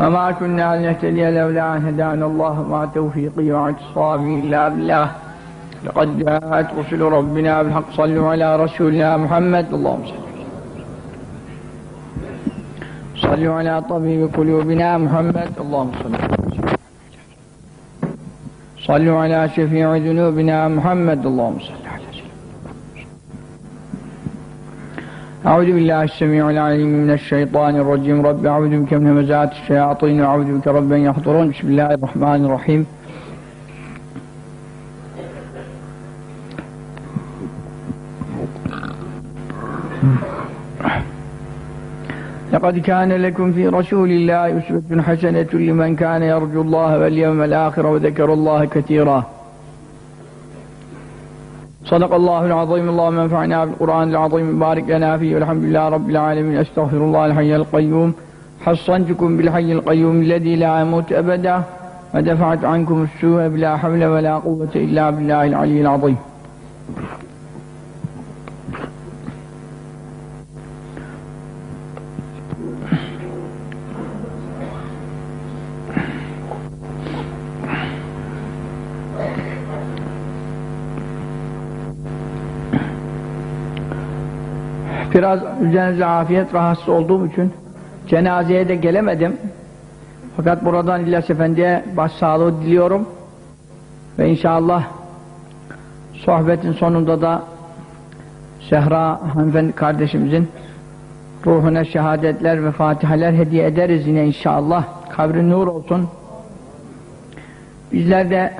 وما كنا لنهتدي لولا أن هدانا الله وما توفيقي واعتصامي إلا بالله. لقد جاءت رسل ربنا بالحق صلوا على رسولنا محمد. اللهم صل صلوا على طبيب قلوبنا محمد. اللهم صل صلوا على شفيع ذنوبنا محمد. اللهم صل على سيدنا أعوذ بالله السميع العليم من الشيطان الرجيم. رب أعوذ بك من همزات الشياطين وأعوذ بك رب أن يحضرون. بسم الله الرحمن الرحيم. لقد كان لكم في رسول الله أسوة حسنة لمن كان يرجو الله واليوم الآخر وذكر الله كثيرا. صدق الله العظيم اللهم انفعنا بالقرآن العظيم بارك لنا فيه والحمد لله رب العالمين استغفر الله الحي القيوم حصنتكم بالحي القيوم الذي لا يموت أبدا ودفعت عنكم السوء بلا حول ولا قوة إلا بالله العلي العظيم Biraz üzerinize afiyet rahatsız olduğum için cenazeye de gelemedim. Fakat buradan İlyas Efendi'ye başsağlığı diliyorum. Ve inşallah sohbetin sonunda da Zehra hanımefendi kardeşimizin ruhuna şehadetler ve fatihaler hediye ederiz yine inşallah. Kabri nur olsun. Bizler de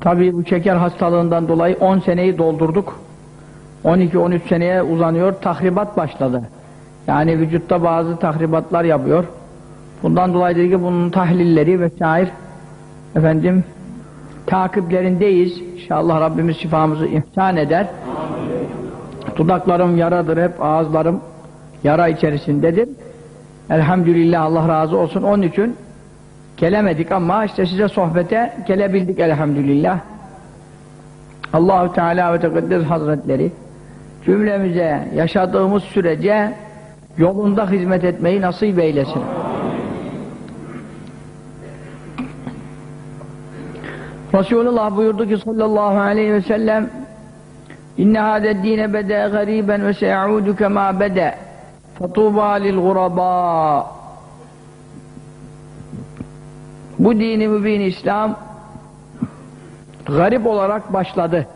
tabii bu şeker hastalığından dolayı 10 seneyi doldurduk. 12-13 seneye uzanıyor, tahribat başladı. Yani vücutta bazı tahribatlar yapıyor. Bundan dolayı dedi ki bunun tahlilleri vesaire efendim takiplerindeyiz. İnşallah Rabbimiz şifamızı ihsan eder. Dudaklarım yaradır hep, ağızlarım yara içerisindedir. Elhamdülillah Allah razı olsun. Onun için gelemedik ama işte size sohbete gelebildik elhamdülillah. Allahu Teala ve Tekaddes Hazretleri cümlemize yaşadığımız sürece yolunda hizmet etmeyi nasip eylesin. Resulullah buyurdu ki sallallahu aleyhi ve sellem İnne hâde dîne bede gariben ve seyaudu kemâ bede fetûbâ lil gurabâ Bu dini mübin İslam garip olarak başladı.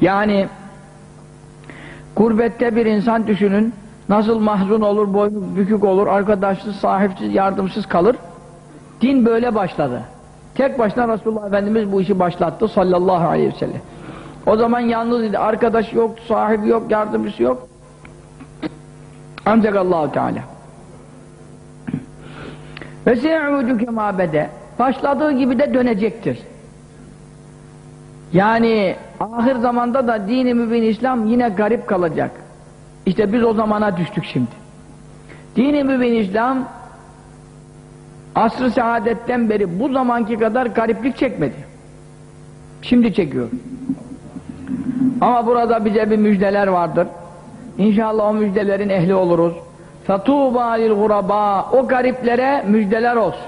Yani gurbette bir insan düşünün nasıl mahzun olur, boynu bükük olur, arkadaşsız, sahipsiz, yardımsız kalır. Din böyle başladı. Tek başına Resulullah Efendimiz bu işi başlattı sallallahu aleyhi ve sellem. O zaman yalnız idi. Arkadaş yok, sahibi yok, yardımcısı yok. Ancak Allahu Teala. Ve se'udu kema bede. Başladığı gibi de dönecektir. Yani ahir zamanda da dini mübin İslam yine garip kalacak. İşte biz o zamana düştük şimdi. Dini mübin İslam asr-ı saadetten beri bu zamanki kadar gariplik çekmedi. Şimdi çekiyor. Ama burada bize bir müjdeler vardır. İnşallah o müjdelerin ehli oluruz. فَتُوبَا لِلْغُرَبَا O gariplere müjdeler olsun.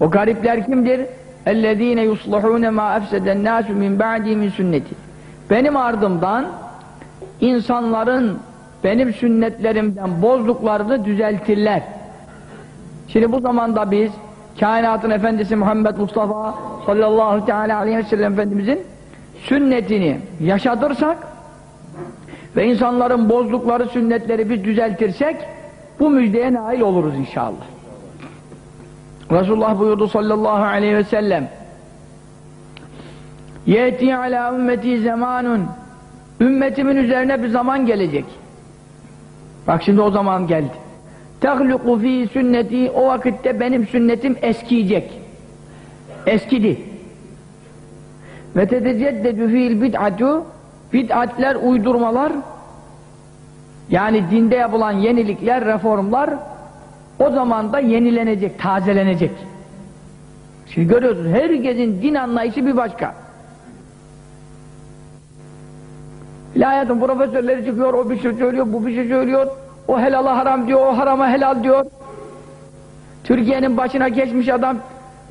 O garipler kimdir? اَلَّذ۪ينَ يُصْلُحُونَ مَا اَفْسَدَ النَّاسُ مِنْ بَعْدِي مِنْ sünneti. Benim ardımdan insanların benim sünnetlerimden bozduklarını düzeltirler. Şimdi bu zamanda biz kainatın efendisi Muhammed Mustafa sallallahu teala aleyhi ve sellem efendimizin sünnetini yaşatırsak ve insanların bozdukları sünnetleri biz düzeltirsek bu müjdeye nail oluruz inşallah. Resulullah buyurdu sallallahu aleyhi ve sellem Yeti ala ümmeti zamanun Ümmetimin üzerine bir zaman gelecek. Bak şimdi o zaman geldi. Tehluku fi sünneti o vakitte benim sünnetim eskiyecek. Eskidi. Ve teteceddedü fiil bid'atu bid'atler, uydurmalar yani dinde yapılan yenilikler, reformlar o zaman da yenilenecek, tazelenecek. Şimdi görüyorsunuz herkesin din anlayışı bir başka. İlahiyatın profesörleri çıkıyor, o bir şey söylüyor, bu bir şey söylüyor. O helala haram diyor, o harama helal diyor. Türkiye'nin başına geçmiş adam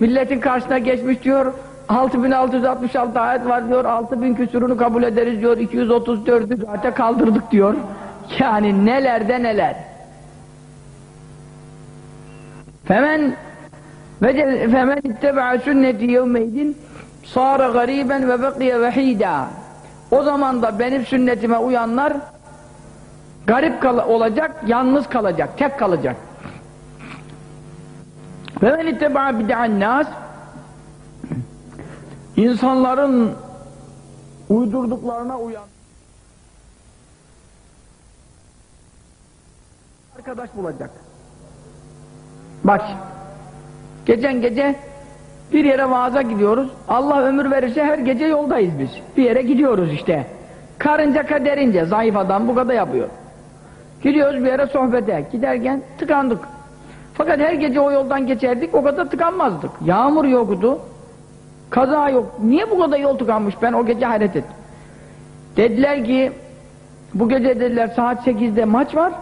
milletin karşısına geçmiş diyor. 6666 ayet var diyor. 6000 küsurunu kabul ederiz diyor. 234'ü zaten kaldırdık diyor. Yani nelerde neler. Femen femen itteba sünneti yevmeydin sara gariben ve bekiye vehida. O zaman da benim sünnetime uyanlar garip kal olacak, yalnız kalacak, tek kalacak. Ve men itteba bid'an nas insanların uydurduklarına uyan arkadaş bulacak. Bak geçen gece bir yere vaaza gidiyoruz. Allah ömür verirse her gece yoldayız biz. Bir yere gidiyoruz işte. Karınca kaderince zayıf adam bu kadar yapıyor. Gidiyoruz bir yere sohbete. Giderken tıkandık. Fakat her gece o yoldan geçerdik o kadar tıkanmazdık. Yağmur yoktu. Kaza yok. Niye bu kadar yol tıkanmış? Ben o gece hayret ettim. Dediler ki bu gece dediler saat 8'de maç var.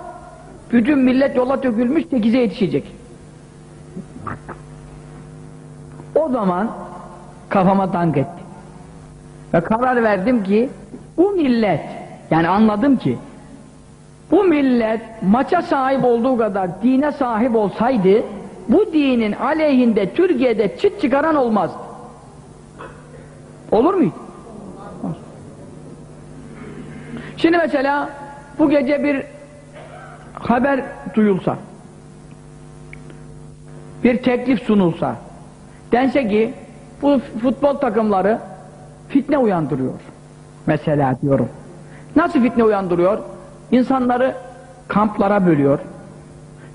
Bütün millet yola dökülmüş 8'e yetişecek. O zaman kafama dank etti. Ve karar verdim ki bu millet yani anladım ki bu millet maça sahip olduğu kadar dine sahip olsaydı bu dinin aleyhinde Türkiye'de çıt çıkaran olmaz. Olur muydu? Şimdi mesela bu gece bir haber duyulsa bir teklif sunulsa dense ki bu futbol takımları fitne uyandırıyor. Mesela diyorum nasıl fitne uyandırıyor? İnsanları kamplara bölüyor.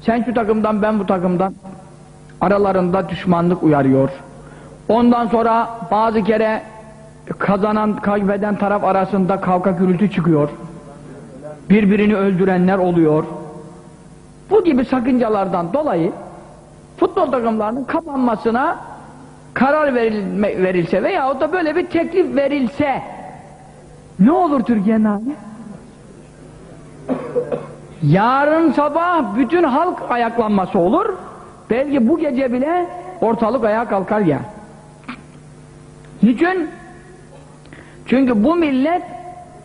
Sen şu takımdan ben bu takımdan aralarında düşmanlık uyarıyor. Ondan sonra bazı kere kazanan kaybeden taraf arasında kavga gürültü çıkıyor. Birbirini öldürenler oluyor. Bu gibi sakıncalardan dolayı futbol takımlarının kapanmasına karar verilme, verilse veya da böyle bir teklif verilse ne olur Türkiye'nin hali? Yarın sabah bütün halk ayaklanması olur. Belki bu gece bile ortalık ayağa kalkar ya. Niçin? Çünkü bu millet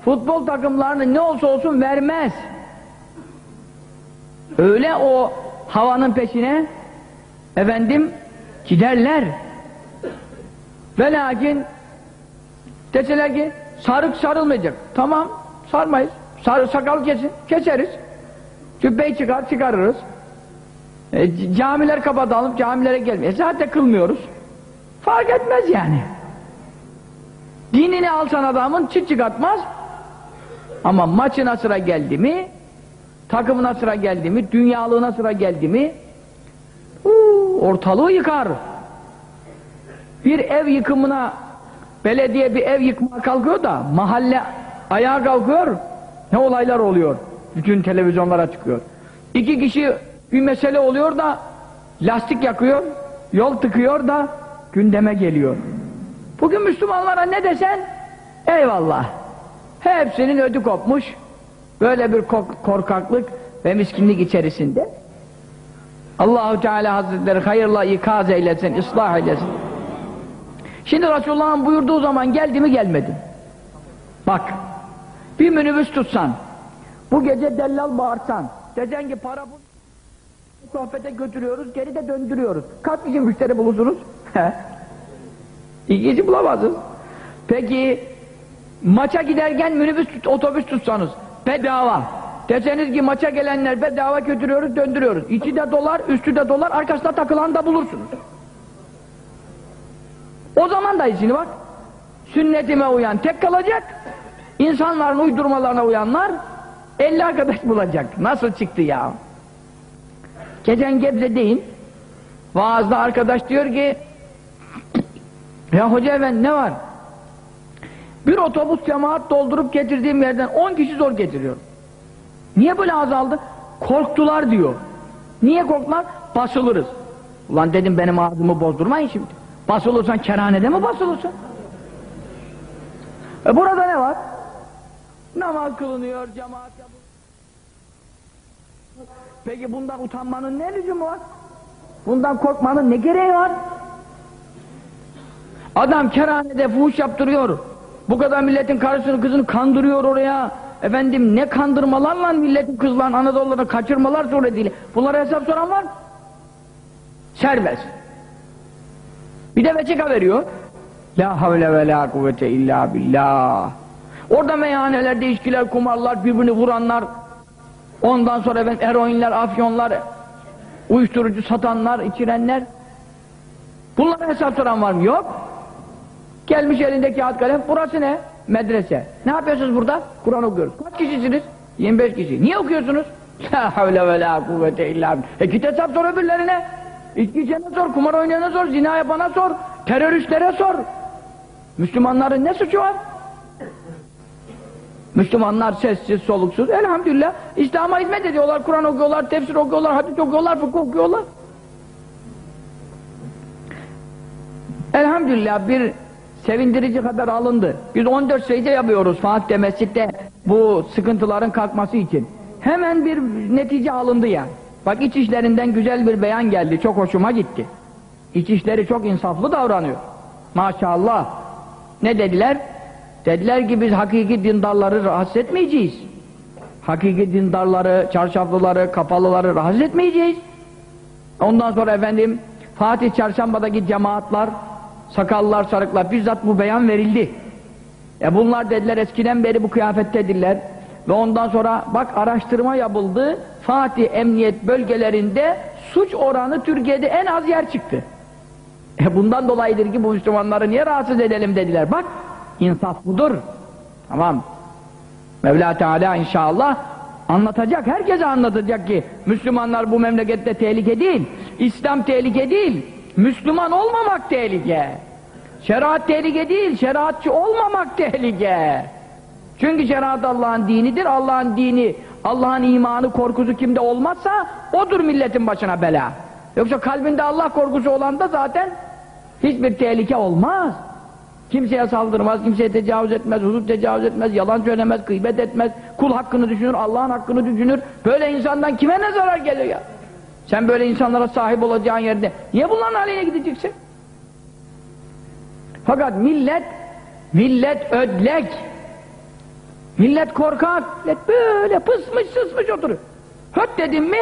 futbol takımlarını ne olsa olsun vermez. Öyle o havanın peşine efendim giderler. Ve lakin deseler ki sarık sarılmayacak. Tamam sarmayız. Sarı sakal kesin. Keseriz. Cübbeyi çıkar çıkarırız. E, camiler kapatalım. Camilere gelmeyiz. Zaten kılmıyoruz. Fark etmez yani. Dinini alsan adamın çıt çıkartmaz. Ama maçına sıra geldi mi takımına sıra geldi mi, dünyalığına sıra geldi mi uu, ortalığı yıkar. Bir ev yıkımına belediye bir ev yıkmaya kalkıyor da mahalle ayağa kalkıyor ne olaylar oluyor. Bütün televizyonlara çıkıyor. İki kişi bir mesele oluyor da lastik yakıyor, yol tıkıyor da gündeme geliyor. Bugün Müslümanlara ne desen eyvallah. Hepsinin ödü kopmuş. Böyle bir korkaklık ve miskinlik içerisinde Allahu Teala Hazretleri hayırla ikaz eylesin, ıslah eylesin. Şimdi Resulullah'ın buyurduğu zaman geldi mi gelmedi. Bak, bir minibüs tutsan, bu gece dellal bağırsan, desen ki para bu sohbete götürüyoruz, geri de döndürüyoruz. Kaç kişi müşteri bulursunuz? İki kişi bulamazsınız. Peki, maça giderken minibüs, otobüs tutsanız, bedava. Deseniz ki maça gelenler bedava götürüyoruz, döndürüyoruz. İçi de dolar, üstü de dolar, arkasında takılan da bulursunuz. O zaman da işini bak. Sünnetime uyan tek kalacak. İnsanların uydurmalarına uyanlar 50 arkadaş bulacak. Nasıl çıktı ya? Geçen Gebze'deyim. Vaazda arkadaş diyor ki ya hoca efendi ne var? Bir otobüs cemaat doldurup getirdiğim yerden 10 kişi zor getiriyor. Niye böyle azaldı? Korktular diyor. Niye korktular? Basılırız. Ulan dedim benim ağzımı bozdurmayın şimdi. Basılırsan kerhanede mi basılırsın? E burada ne var? Namaz kılınıyor, cemaat yapılıyor. Peki bundan utanmanın ne lüzumu var? Bundan korkmanın ne gereği var? Adam kerhanede fuhuş yaptırıyor. Bu kadar milletin karısını kızını kandırıyor oraya. Efendim ne kandırmalarla milletin kızlarını Anadolu'da kaçırmalar suretiyle. Bunlara hesap soran var mı? Serbest. Bir de veçika veriyor. La havle ve la kuvvete illa billah. Orada meyhanelerde içkiler, kumarlar, birbirini vuranlar, ondan sonra efendim eroinler, afyonlar, uyuşturucu satanlar, içirenler. Bunlara hesap soran var mı? Yok. Gelmiş elinde kağıt kalem, burası ne? Medrese. Ne yapıyorsunuz burada? Kur'an okuyoruz. Kaç kişisiniz? 25 kişi. Niye okuyorsunuz? La havle ve la kuvvete illa. E git hesap sor öbürlerine. İçki içene sor, kumar oynayana sor, zina yapana sor, teröristlere sor. Müslümanların ne suçu var? Müslümanlar sessiz, soluksuz. Elhamdülillah İslam'a hizmet ediyorlar. Kur'an okuyorlar, tefsir okuyorlar, hadis okuyorlar, fıkıh okuyorlar. Elhamdülillah bir sevindirici haber alındı. Biz 14 secde yapıyoruz Fatih'te mescitte bu sıkıntıların kalkması için. Hemen bir netice alındı ya. Bak iç işlerinden güzel bir beyan geldi. Çok hoşuma gitti. İç işleri çok insaflı davranıyor. Maşallah. Ne dediler? Dediler ki biz hakiki dindarları rahatsız etmeyeceğiz. Hakiki dindarları, çarşaflıları, kapalıları rahatsız etmeyeceğiz. Ondan sonra efendim Fatih Çarşamba'daki cemaatler, sakallar, sarıklar bizzat bu beyan verildi. E bunlar dediler eskiden beri bu kıyafettedirler. Ve ondan sonra bak araştırma yapıldı. Fatih emniyet bölgelerinde suç oranı Türkiye'de en az yer çıktı. E bundan dolayıdır ki bu Müslümanları niye rahatsız edelim dediler. Bak insaf budur. Tamam. Mevla Teala inşallah anlatacak. Herkese anlatacak ki Müslümanlar bu memlekette tehlike değil. İslam tehlike değil. Müslüman olmamak tehlike. Şeriat tehlike değil. Şeriatçı olmamak tehlike. Çünkü şeriat Allah'ın dinidir. Allah'ın dini, Allah'ın imanı, korkusu kimde olmazsa odur milletin başına bela. Yoksa kalbinde Allah korkusu olan da zaten hiçbir tehlike olmaz. Kimseye saldırmaz, kimseye tecavüz etmez, hudut tecavüz etmez, yalan söylemez, gıybet etmez, kul hakkını düşünür, Allah'ın hakkını düşünür. Böyle insandan kime ne zarar geliyor ya? Sen böyle insanlara sahip olacağın yerde niye bunların haline gideceksin? Fakat millet, millet ödlek, millet korkak, millet böyle pısmış sısmış oturuyor. Höt dedim mi,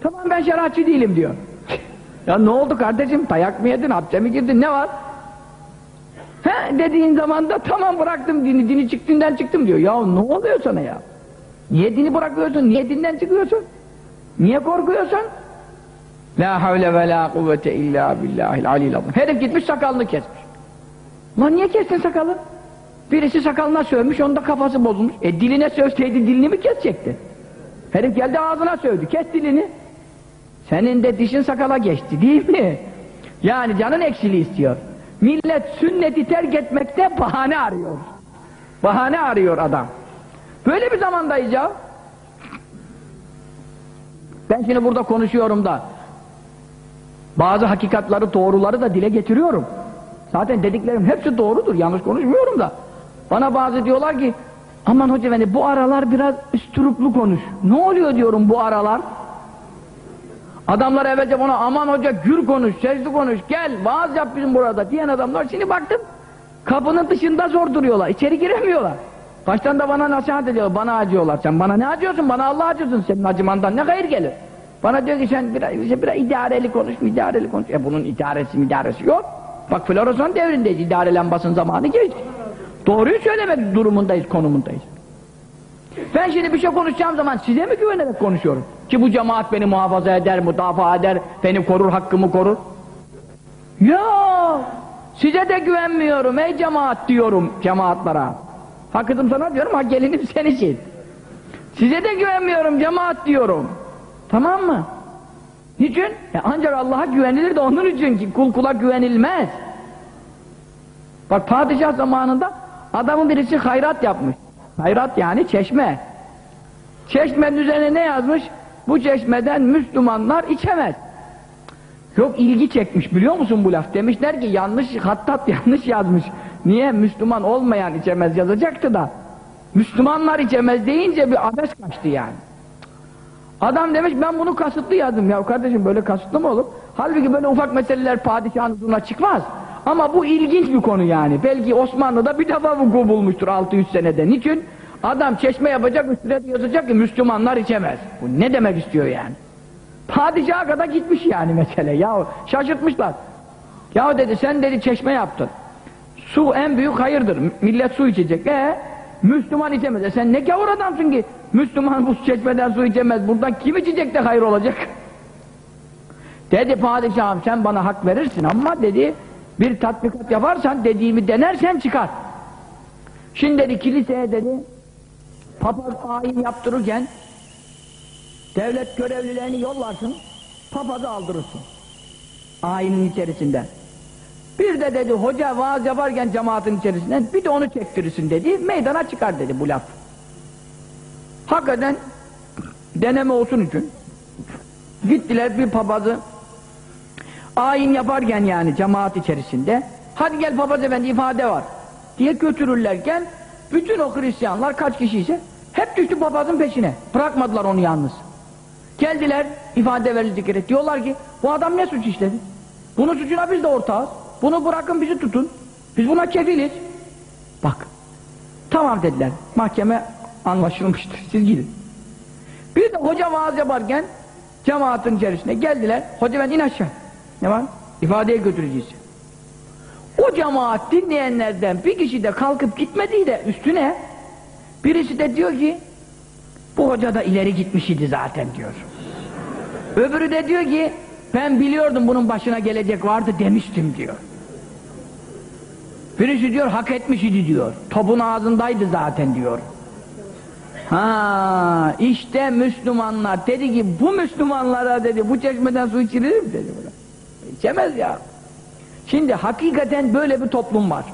tamam ben şeriatçı değilim diyor. ya ne oldu kardeşim, dayak mı yedin, hapse mi girdin, ne var? He dediğin zaman da tamam bıraktım dini, dini çıktığından çıktım diyor. Ya ne oluyor sana ya? Niye dini bırakıyorsun, niye dinden çıkıyorsun? Niye korkuyorsun? La havle ve la kuvvete illa billahil alil azim. Herif gitmiş sakalını kesmiş. Lan niye kestin sakalı? Birisi sakalına sövmüş, onda kafası bozulmuş. E diline sövseydi dilini mi kesecekti? Herif geldi ağzına sövdü, kes dilini. Senin de dişin sakala geçti değil mi? Yani canın eksili istiyor. Millet sünneti terk etmekte bahane arıyor. Bahane arıyor adam. Böyle bir zamandayız ya. Ben şimdi burada konuşuyorum da bazı hakikatları, doğruları da dile getiriyorum. Zaten dediklerim hepsi doğrudur. Yanlış konuşmuyorum da. Bana bazı diyorlar ki aman hoca efendi bu aralar biraz üstüruplu konuş. Ne oluyor diyorum bu aralar? Adamlar evvelce bana aman hoca gür konuş, sesli konuş, gel vaaz yap bizim burada diyen adamlar şimdi baktım kapının dışında zor duruyorlar, içeri giremiyorlar. Baştan da bana nasihat ediyorlar, bana acıyorlar. Sen bana ne acıyorsun? Bana Allah acıyorsun. Senin acımandan ne hayır gelir? Bana diyor ki sen biraz, işte biraz idareli konuş, idareli konuş. E bunun idaresi idaresi yok. Bak floresan devrindeyiz, idare lambasının zamanı geçti. Doğruyu söylemek durumundayız, konumundayız. Ben şimdi bir şey konuşacağım zaman size mi güvenerek konuşuyorum? Ki bu cemaat beni muhafaza eder, müdafaa eder, beni korur, hakkımı korur. Ya size de güvenmiyorum ey cemaat diyorum cemaatlara. Hakkıdım sana diyorum, ha gelinim sen için. Size de güvenmiyorum cemaat diyorum. Tamam mı? Niçin? Ya ancak Allah'a güvenilir de onun için ki kul kula güvenilmez. Bak padişah zamanında adamın birisi hayrat yapmış. Hayrat yani çeşme. Çeşmenin üzerine ne yazmış? Bu çeşmeden Müslümanlar içemez. Yok ilgi çekmiş biliyor musun bu laf? Demişler ki yanlış hattat yanlış yazmış. Niye Müslüman olmayan içemez yazacaktı da. Müslümanlar içemez deyince bir abes kaçtı yani. Adam demiş ben bunu kasıtlı yazdım. Ya kardeşim böyle kasıtlı mı olur? Halbuki böyle ufak meseleler padişahın huzuruna çıkmaz. Ama bu ilginç bir konu yani. Belki Osmanlı'da bir defa vuku bulmuştur 600 senede. Niçin? Adam çeşme yapacak üstüne yazacak ki Müslümanlar içemez. Bu ne demek istiyor yani? Padişaha kadar gitmiş yani mesele. Ya şaşırtmışlar. Ya dedi sen dedi çeşme yaptın. Su en büyük hayırdır. Millet su içecek. E Müslüman içemez. E sen ne gavur adamsın ki? Müslüman bu çeşmeden su içemez. Buradan kim içecek de hayır olacak? Dedi padişahım sen bana hak verirsin ama dedi bir tatbikat yaparsan dediğimi denersen çıkar. Şimdi dedi kiliseye dedi papaz ayin yaptırırken devlet görevlilerini yollarsın papazı aldırırsın. Ayinin içerisinden. Bir de dedi hoca vaaz yaparken cemaatin içerisinden bir de onu çektirirsin dedi. Meydana çıkar dedi bu laf. Hakikaten deneme olsun için gittiler bir papazı ayin yaparken yani cemaat içerisinde hadi gel papaz efendi ifade var diye götürürlerken bütün o Hristiyanlar kaç kişiyse hep düştü papazın peşine. Bırakmadılar onu yalnız. Geldiler ifade verildi diyorlar ki bu adam ne suç işledi? Bunun suçuna biz de ortağız. Bunu bırakın bizi tutun. Biz buna kefiliz. Bak. Tamam dediler. Mahkeme anlaşılmıştır. Siz gidin. Bir de hoca vaaz yaparken cemaatin içerisine geldiler. Hoca ben in aşağı. Ne var? İfadeye götüreceğiz. O cemaat dinleyenlerden bir kişi de kalkıp gitmediği de üstüne birisi de diyor ki bu hoca da ileri gitmiş idi zaten diyor. Öbürü de diyor ki ben biliyordum bunun başına gelecek vardı demiştim diyor. Birisi diyor hak etmiş idi diyor. Topun ağzındaydı zaten diyor. Ha işte Müslümanlar dedi ki bu Müslümanlara dedi bu çeşmeden su içilir mi dedi buna. İçemez ya. Şimdi hakikaten böyle bir toplum var.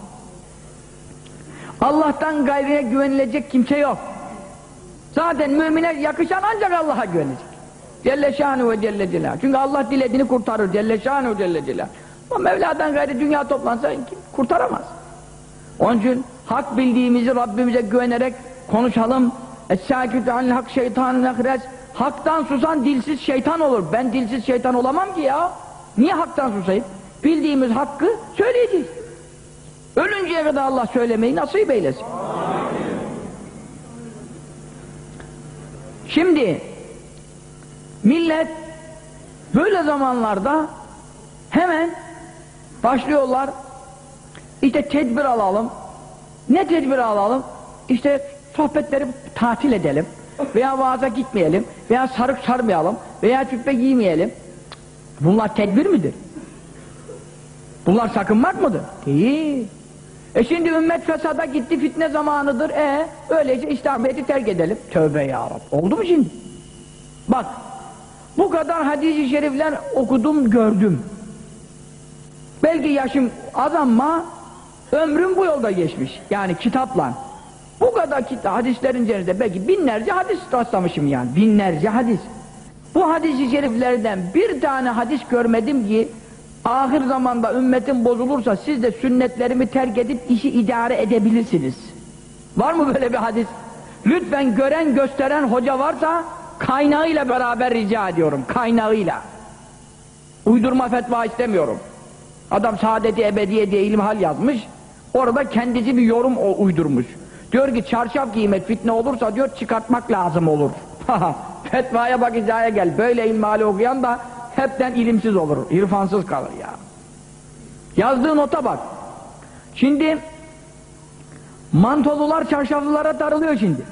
Allah'tan gayrine güvenilecek kimse yok. Zaten mümine yakışan ancak Allah'a güvenecek. Celle şanu ve celle celal. Çünkü Allah dilediğini kurtarır. Celle şanu ve celle celal. Ama Mevla'dan gayri dünya toplansa kim kurtaramaz. Onun için hak bildiğimizi Rabbimize güvenerek konuşalım. Es-sâkütü hak şeytanın ehres. Haktan susan dilsiz şeytan olur. Ben dilsiz şeytan olamam ki ya. Niye haktan susayım? Bildiğimiz hakkı söyleyeceğiz. Ölünceye kadar Allah söylemeyi nasip eylesin. Şimdi millet böyle zamanlarda hemen başlıyorlar işte tedbir alalım. Ne tedbir alalım? İşte sohbetleri tatil edelim. Veya vaaza gitmeyelim. Veya sarık sarmayalım. Veya cübbe giymeyelim. Bunlar tedbir midir? Bunlar sakınmak mıdır? Değil. E şimdi ümmet fesada gitti fitne zamanıdır. E öylece İslamiyet'i terk edelim. Tövbe ya. Oldu mu şimdi? Bak bu kadar hadis-i şerifler okudum gördüm. Belki yaşım az ama ömrüm bu yolda geçmiş. Yani kitapla. Bu kadar kitap, hadislerin üzerinde belki binlerce hadis rastlamışım yani. Binlerce hadis. Bu hadis-i şeriflerden bir tane hadis görmedim ki ahir zamanda ümmetin bozulursa siz de sünnetlerimi terk edip işi idare edebilirsiniz. Var mı böyle bir hadis? Lütfen gören gösteren hoca varsa kaynağıyla beraber rica ediyorum. Kaynağıyla. Uydurma fetva istemiyorum. Adam saadeti ebediye diye ilmihal yazmış. Orada kendisi bir yorum uydurmuş. Diyor ki çarşaf giymek fitne olursa diyor çıkartmak lazım olur. Fetvaya bak hizaya gel. Böyle ilmihali okuyan da hepten ilimsiz olur. irfansız kalır ya. Yazdığı nota bak. Şimdi mantolular çarşaflılara darılıyor şimdi.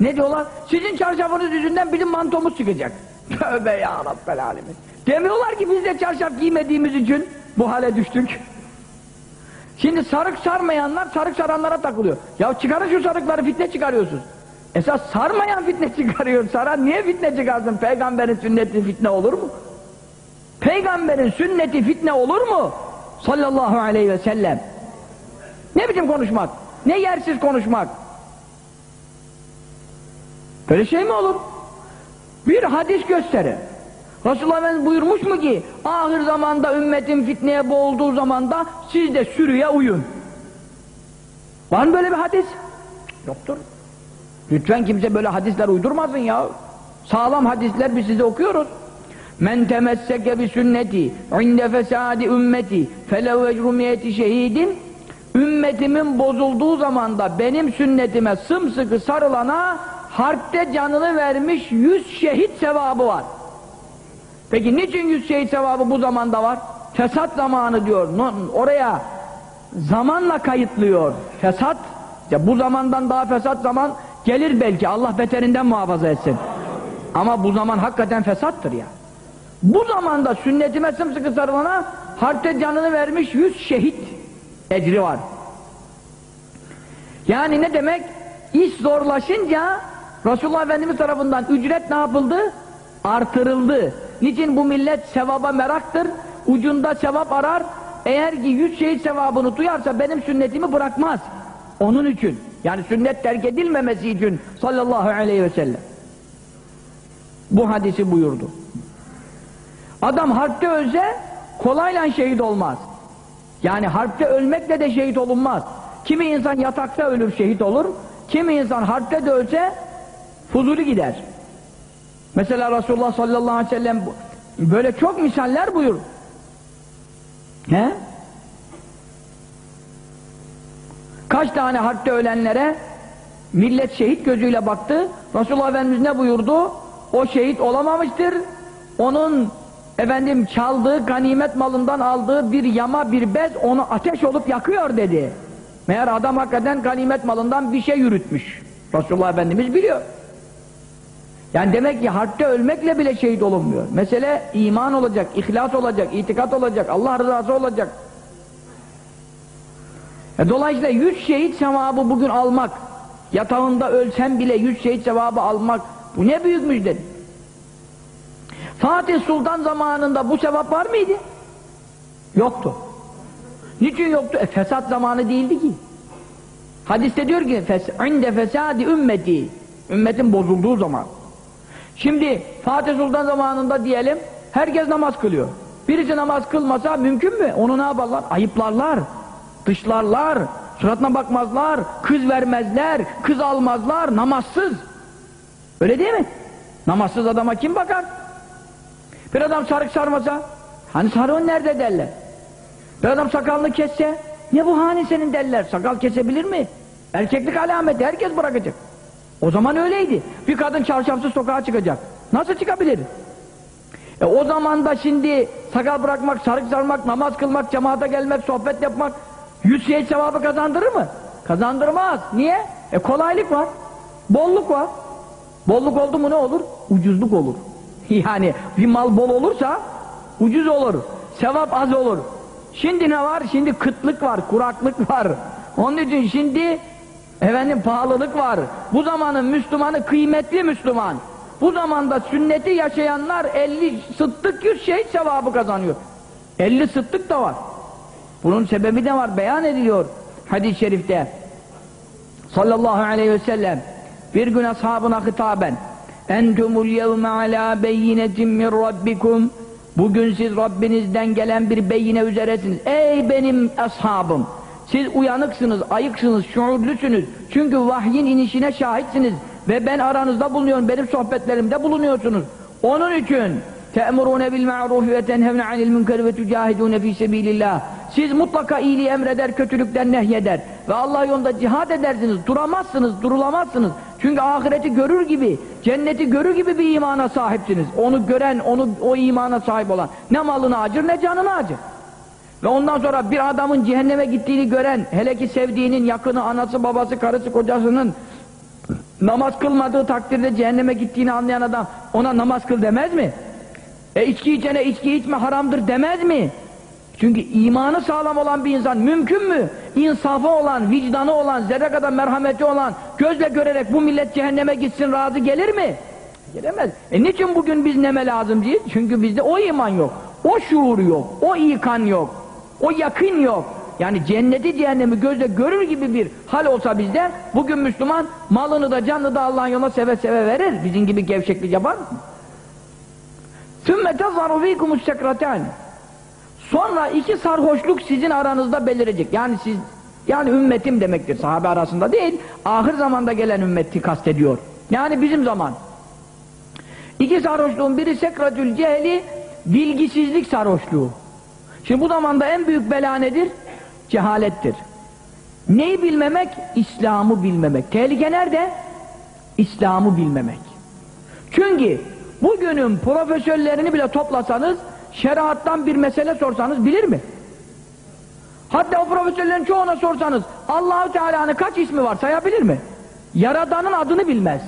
Ne diyorlar? Sizin çarşafınız yüzünden bizim mantomuz çıkacak. Tövbe ya Rabbel alemin. Demiyorlar ki biz de çarşaf giymediğimiz için bu hale düştük. Şimdi sarık sarmayanlar sarık saranlara takılıyor. Ya çıkarın şu sarıkları fitne çıkarıyorsunuz. Esas sarmayan fitne çıkarıyor. Saran niye fitne çıkarsın? Peygamberin sünneti fitne olur mu? Peygamberin sünneti fitne olur mu? Sallallahu aleyhi ve sellem. Ne biçim konuşmak? Ne yersiz konuşmak? Böyle şey mi olur? Bir hadis gösterir. Resulullah Efendimiz buyurmuş mu ki ahir zamanda ümmetin fitneye boğulduğu zamanda siz de sürüye uyun. Var mı böyle bir hadis? Yoktur. Lütfen kimse böyle hadisler uydurmasın ya. Sağlam hadisler biz size okuyoruz. Men temesseke bi sünneti inde fesadi ümmeti felev ecrumiyeti şehidin ümmetimin bozulduğu zamanda benim sünnetime sımsıkı sarılana harpte canını vermiş yüz şehit sevabı var. Peki niçin yüz şehit sevabı bu zamanda var? Fesat zamanı diyor. Oraya zamanla kayıtlıyor. Fesat, ya bu zamandan daha fesat zaman gelir belki. Allah beterinden muhafaza etsin. Ama bu zaman hakikaten fesattır ya. Bu zamanda sünnetime sımsıkı sarılana harpte canını vermiş yüz şehit ecri var. Yani ne demek? İş zorlaşınca Resulullah Efendimiz tarafından ücret ne yapıldı? Artırıldı. Niçin bu millet sevaba meraktır? Ucunda sevap arar. Eğer ki yüz şehit sevabını duyarsa benim sünnetimi bırakmaz. Onun için. Yani sünnet terk edilmemesi için sallallahu aleyhi ve sellem. Bu hadisi buyurdu. Adam harpte ölse kolayla şehit olmaz. Yani harpte ölmekle de şehit olunmaz. Kimi insan yatakta ölür şehit olur. Kimi insan harpte de ölse fuzuli gider. Mesela Resulullah sallallahu aleyhi ve sellem böyle çok misaller buyur. He? Kaç tane harpte ölenlere millet şehit gözüyle baktı. Resulullah Efendimiz ne buyurdu? O şehit olamamıştır. Onun efendim çaldığı ganimet malından aldığı bir yama bir bez onu ateş olup yakıyor dedi. Meğer adam hakikaten ganimet malından bir şey yürütmüş. Resulullah Efendimiz biliyor. Yani demek ki harpte ölmekle bile şehit olunmuyor. Mesele iman olacak, ihlas olacak, itikat olacak, Allah rızası olacak. E dolayısıyla yüz şehit sevabı bugün almak, yatağında ölsen bile yüz şehit sevabı almak, bu ne büyük müjde. Fatih Sultan zamanında bu sevap var mıydı? Yoktu. Niçin yoktu? E fesat zamanı değildi ki. Hadiste diyor ki inde fesadi ümmeti ümmetin bozulduğu zaman. Şimdi Fatih Sultan zamanında diyelim herkes namaz kılıyor. Birisi namaz kılmasa mümkün mü? Onu ne yaparlar? Ayıplarlar, dışlarlar, suratına bakmazlar, kız vermezler, kız almazlar, namazsız. Öyle değil mi? Namazsız adama kim bakar? Bir adam sarık sarmasa, hani sarığın nerede derler? Bir adam sakalını kesse, ne bu hani senin derler? Sakal kesebilir mi? Erkeklik alameti, herkes bırakacak. O zaman öyleydi. Bir kadın çarşafsız sokağa çıkacak. Nasıl çıkabilir? E o zaman da şimdi sakal bırakmak, sarık sarmak, namaz kılmak, cemaate gelmek, sohbet yapmak yüz şey sevabı kazandırır mı? Kazandırmaz. Niye? E kolaylık var. Bolluk var. Bolluk oldu mu ne olur? Ucuzluk olur. Yani bir mal bol olursa ucuz olur. Sevap az olur. Şimdi ne var? Şimdi kıtlık var, kuraklık var. Onun için şimdi efendim pahalılık var. Bu zamanın Müslümanı kıymetli Müslüman. Bu zamanda sünneti yaşayanlar 50 sıddık 100 şehit sevabı kazanıyor. 50 sıddık da var. Bunun sebebi de var. Beyan ediliyor hadis-i şerifte. Sallallahu aleyhi ve sellem bir gün ashabına hitaben entumul yevme ala beyinetin min rabbikum bugün siz Rabbinizden gelen bir beyine üzeresiniz ey benim ashabım siz uyanıksınız, ayıksınız, şuurlusunuz. Çünkü vahyin inişine şahitsiniz. Ve ben aranızda bulunuyorum, benim sohbetlerimde bulunuyorsunuz. Onun için te'murune bil ma'ruf ve tenhevne anil münker ve tücahidune fi sebilillah siz mutlaka iyiliği emreder, kötülükten nehyeder. Ve Allah yolunda cihad edersiniz, duramazsınız, durulamazsınız. Çünkü ahireti görür gibi, cenneti görür gibi bir imana sahipsiniz. Onu gören, onu o imana sahip olan. Ne malını acır ne canını acır. Ve ondan sonra bir adamın cehenneme gittiğini gören, hele ki sevdiğinin yakını, anası, babası, karısı, kocasının namaz kılmadığı takdirde cehenneme gittiğini anlayan adam ona namaz kıl demez mi? E içki içene içki içme haramdır demez mi? Çünkü imanı sağlam olan bir insan mümkün mü? İnsafı olan, vicdanı olan, zerre kadar merhameti olan, gözle görerek bu millet cehenneme gitsin razı gelir mi? Gelemez. E niçin bugün biz neme lazım değil? Çünkü bizde o iman yok, o şuur yok, o ikan yok, o yakın yok. Yani cenneti cehennemi gözle görür gibi bir hal olsa bizde, bugün Müslüman malını da canını da Allah'ın yoluna seve seve verir. Bizim gibi gevşeklik yapar mı? ثُمَّ تَظَرُ ف۪يكُمُ السَّكْرَتَانِ Sonra iki sarhoşluk sizin aranızda belirecek. Yani siz yani ümmetim demektir. Sahabe arasında değil. Ahir zamanda gelen ümmeti kastediyor. Yani bizim zaman. İki sarhoşluğun biri sekratül cehli, bilgisizlik sarhoşluğu. Şimdi bu zamanda en büyük bela nedir? Cehalettir. Neyi bilmemek? İslam'ı bilmemek. Tehlike nerede? İslam'ı bilmemek. Çünkü bugünün profesörlerini bile toplasanız, şeriattan bir mesele sorsanız bilir mi? Hatta o profesörlerin çoğuna sorsanız, Allahu Teala'nın kaç ismi var sayabilir mi? Yaradanın adını bilmez.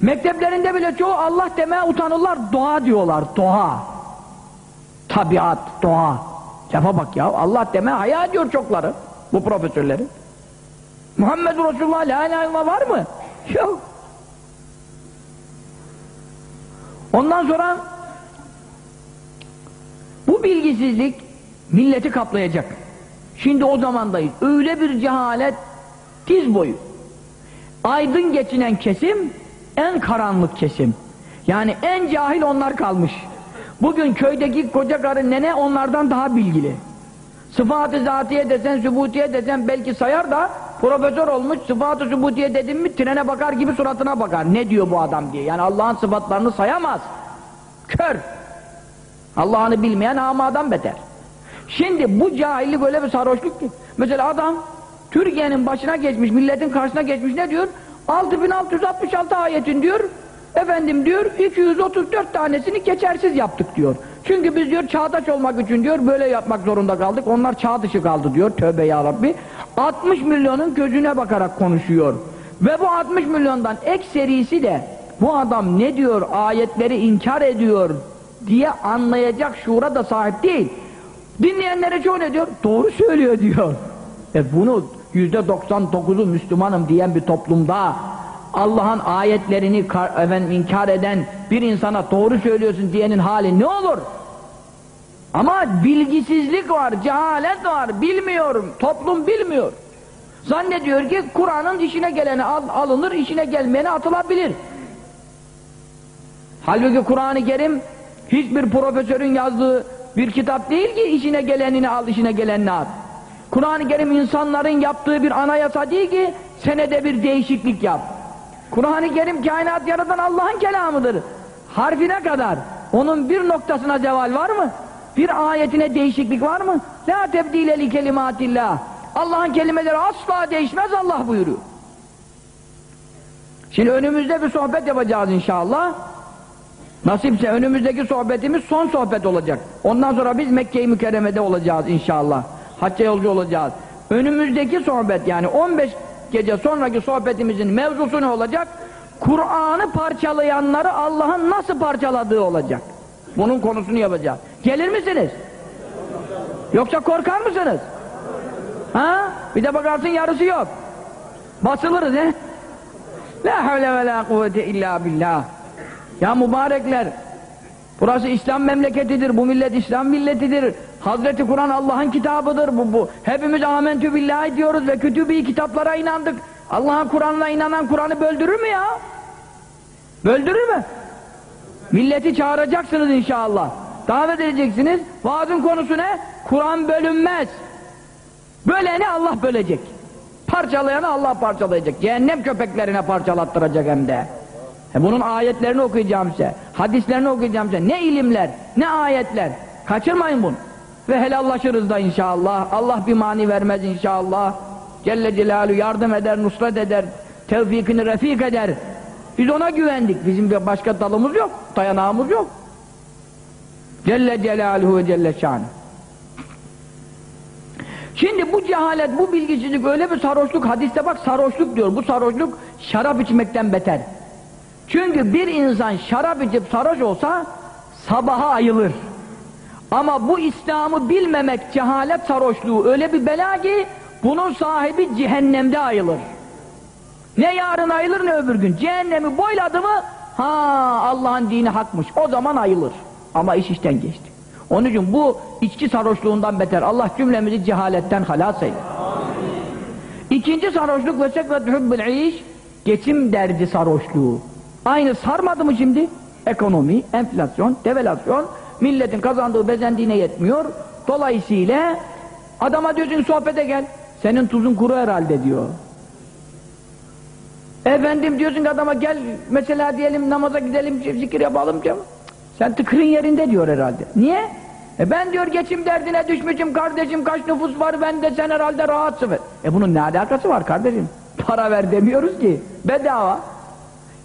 Mekteplerinde bile çoğu Allah demeye utanırlar, doğa diyorlar, doğa. Tabiat, doğa. Lafa bak ya, Allah demeye haya ediyor çokları, bu profesörlerin. Muhammed Resulullah la ilahe illallah var mı? Yok. Ondan sonra bu bilgisizlik milleti kaplayacak. Şimdi o zamandayız. Öyle bir cehalet diz boyu. Aydın geçinen kesim en karanlık kesim. Yani en cahil onlar kalmış. Bugün köydeki koca karı nene onlardan daha bilgili. Sıfat-ı zatiye desen, sübutiye desen belki sayar da profesör olmuş, sıfat-ı sübutiye dedim mi trene bakar gibi suratına bakar. Ne diyor bu adam diye. Yani Allah'ın sıfatlarını sayamaz. Kör. Allah'ını bilmeyen amadan beter. Şimdi bu cahillik öyle bir sarhoşluk ki. Mesela adam Türkiye'nin başına geçmiş, milletin karşısına geçmiş ne diyor? 6666 ayetin diyor, efendim diyor 234 tanesini geçersiz yaptık diyor. Çünkü biz diyor çağdaş olmak için diyor böyle yapmak zorunda kaldık. Onlar çağ dışı kaldı diyor. Tövbe ya Rabbi. 60 milyonun gözüne bakarak konuşuyor. Ve bu 60 milyondan ekserisi de bu adam ne diyor ayetleri inkar ediyor diye anlayacak şuura da sahip değil. Dinleyenlere çoğu ne diyor? Doğru söylüyor diyor. E bunu yüzde 99'u Müslümanım diyen bir toplumda Allah'ın ayetlerini efendim, inkar eden bir insana doğru söylüyorsun diyenin hali ne olur? Ama bilgisizlik var, cehalet var, bilmiyorum, toplum bilmiyor. Zannediyor ki Kur'an'ın işine geleni al, alınır, işine gelmeyeni atılabilir. Halbuki Kur'an-ı Kerim hiçbir profesörün yazdığı bir kitap değil ki işine gelenini al, işine gelenini at. Kur'an-ı Kerim insanların yaptığı bir anayasa değil ki senede bir değişiklik yap. Kur'an-ı Kerim kainat yaratan Allah'ın kelamıdır. Harfine kadar. Onun bir noktasına zeval var mı? Bir ayetine değişiklik var mı? La tebdile li kelimatillah. Allah'ın kelimeleri asla değişmez Allah buyuruyor. Şimdi önümüzde bir sohbet yapacağız inşallah. Nasipse önümüzdeki sohbetimiz son sohbet olacak. Ondan sonra biz Mekke-i Mükerreme'de olacağız inşallah. Hacca yolcu olacağız. Önümüzdeki sohbet yani 15 gece sonraki sohbetimizin mevzusu ne olacak? Kur'an'ı parçalayanları Allah'ın nasıl parçaladığı olacak. Bunun konusunu yapacağız. Gelir misiniz? Yoksa korkar mısınız? Ha? Bir de bakarsın yarısı yok. Basılırız he? La havle ve la kuvvete illa billah. Ya mübarekler, burası İslam memleketidir, bu millet İslam milletidir. Hazreti Kur'an Allah'ın kitabıdır bu, bu. Hepimiz amentü billahi diyoruz ve kütübi kitaplara inandık. Allah'ın Kur'an'la inanan Kur'an'ı böldürür mü ya? Böldürür mü? Milleti çağıracaksınız inşallah. Davet edeceksiniz. Vaazın konusu ne? Kur'an bölünmez. Böleni Allah bölecek. Parçalayanı Allah parçalayacak. Cehennem köpeklerine parçalattıracak hem de. E bunun ayetlerini okuyacağım size. Hadislerini okuyacağım size. Ne ilimler, ne ayetler. Kaçırmayın bunu. Ve helallaşırız da inşallah. Allah bir mani vermez inşallah. Celle Celaluhu yardım eder, nusret eder. Tevfikini refik eder. Biz ona güvendik. Bizim bir başka dalımız yok. Dayanağımız yok. Celle Celaluhu ve Celle Şanı. Şimdi bu cehalet, bu bilgisizlik öyle bir sarhoşluk, hadiste bak sarhoşluk diyor. Bu sarhoşluk şarap içmekten beter. Çünkü bir insan şarap içip sarhoş olsa sabaha ayılır. Ama bu İslam'ı bilmemek cehalet sarhoşluğu öyle bir bela ki bunun sahibi cehennemde ayılır. Ne yarın ayılır ne öbür gün. Cehennemi boyladı mı ha Allah'ın dini hakmış. O zaman ayılır. Ama iş işten geçti. Onun için bu içki sarhoşluğundan beter. Allah cümlemizi cehaletten halas eyler. İkinci sarhoşluk ve sekret hübbül iş geçim derdi sarhoşluğu. Aynı sarmadı mı şimdi? Ekonomi, enflasyon, devalüasyon, milletin kazandığı bezendiğine yetmiyor. Dolayısıyla adama diyorsun sohbete gel. Senin tuzun kuru herhalde diyor. Efendim diyorsun ki adama gel mesela diyelim namaza gidelim zikir yapalım canım. Sen tıkırın yerinde diyor herhalde. Niye? E ben diyor geçim derdine düşmüşüm kardeşim kaç nüfus var ben de sen herhalde rahatsın. E bunun ne alakası var kardeşim? Para ver demiyoruz ki. Bedava.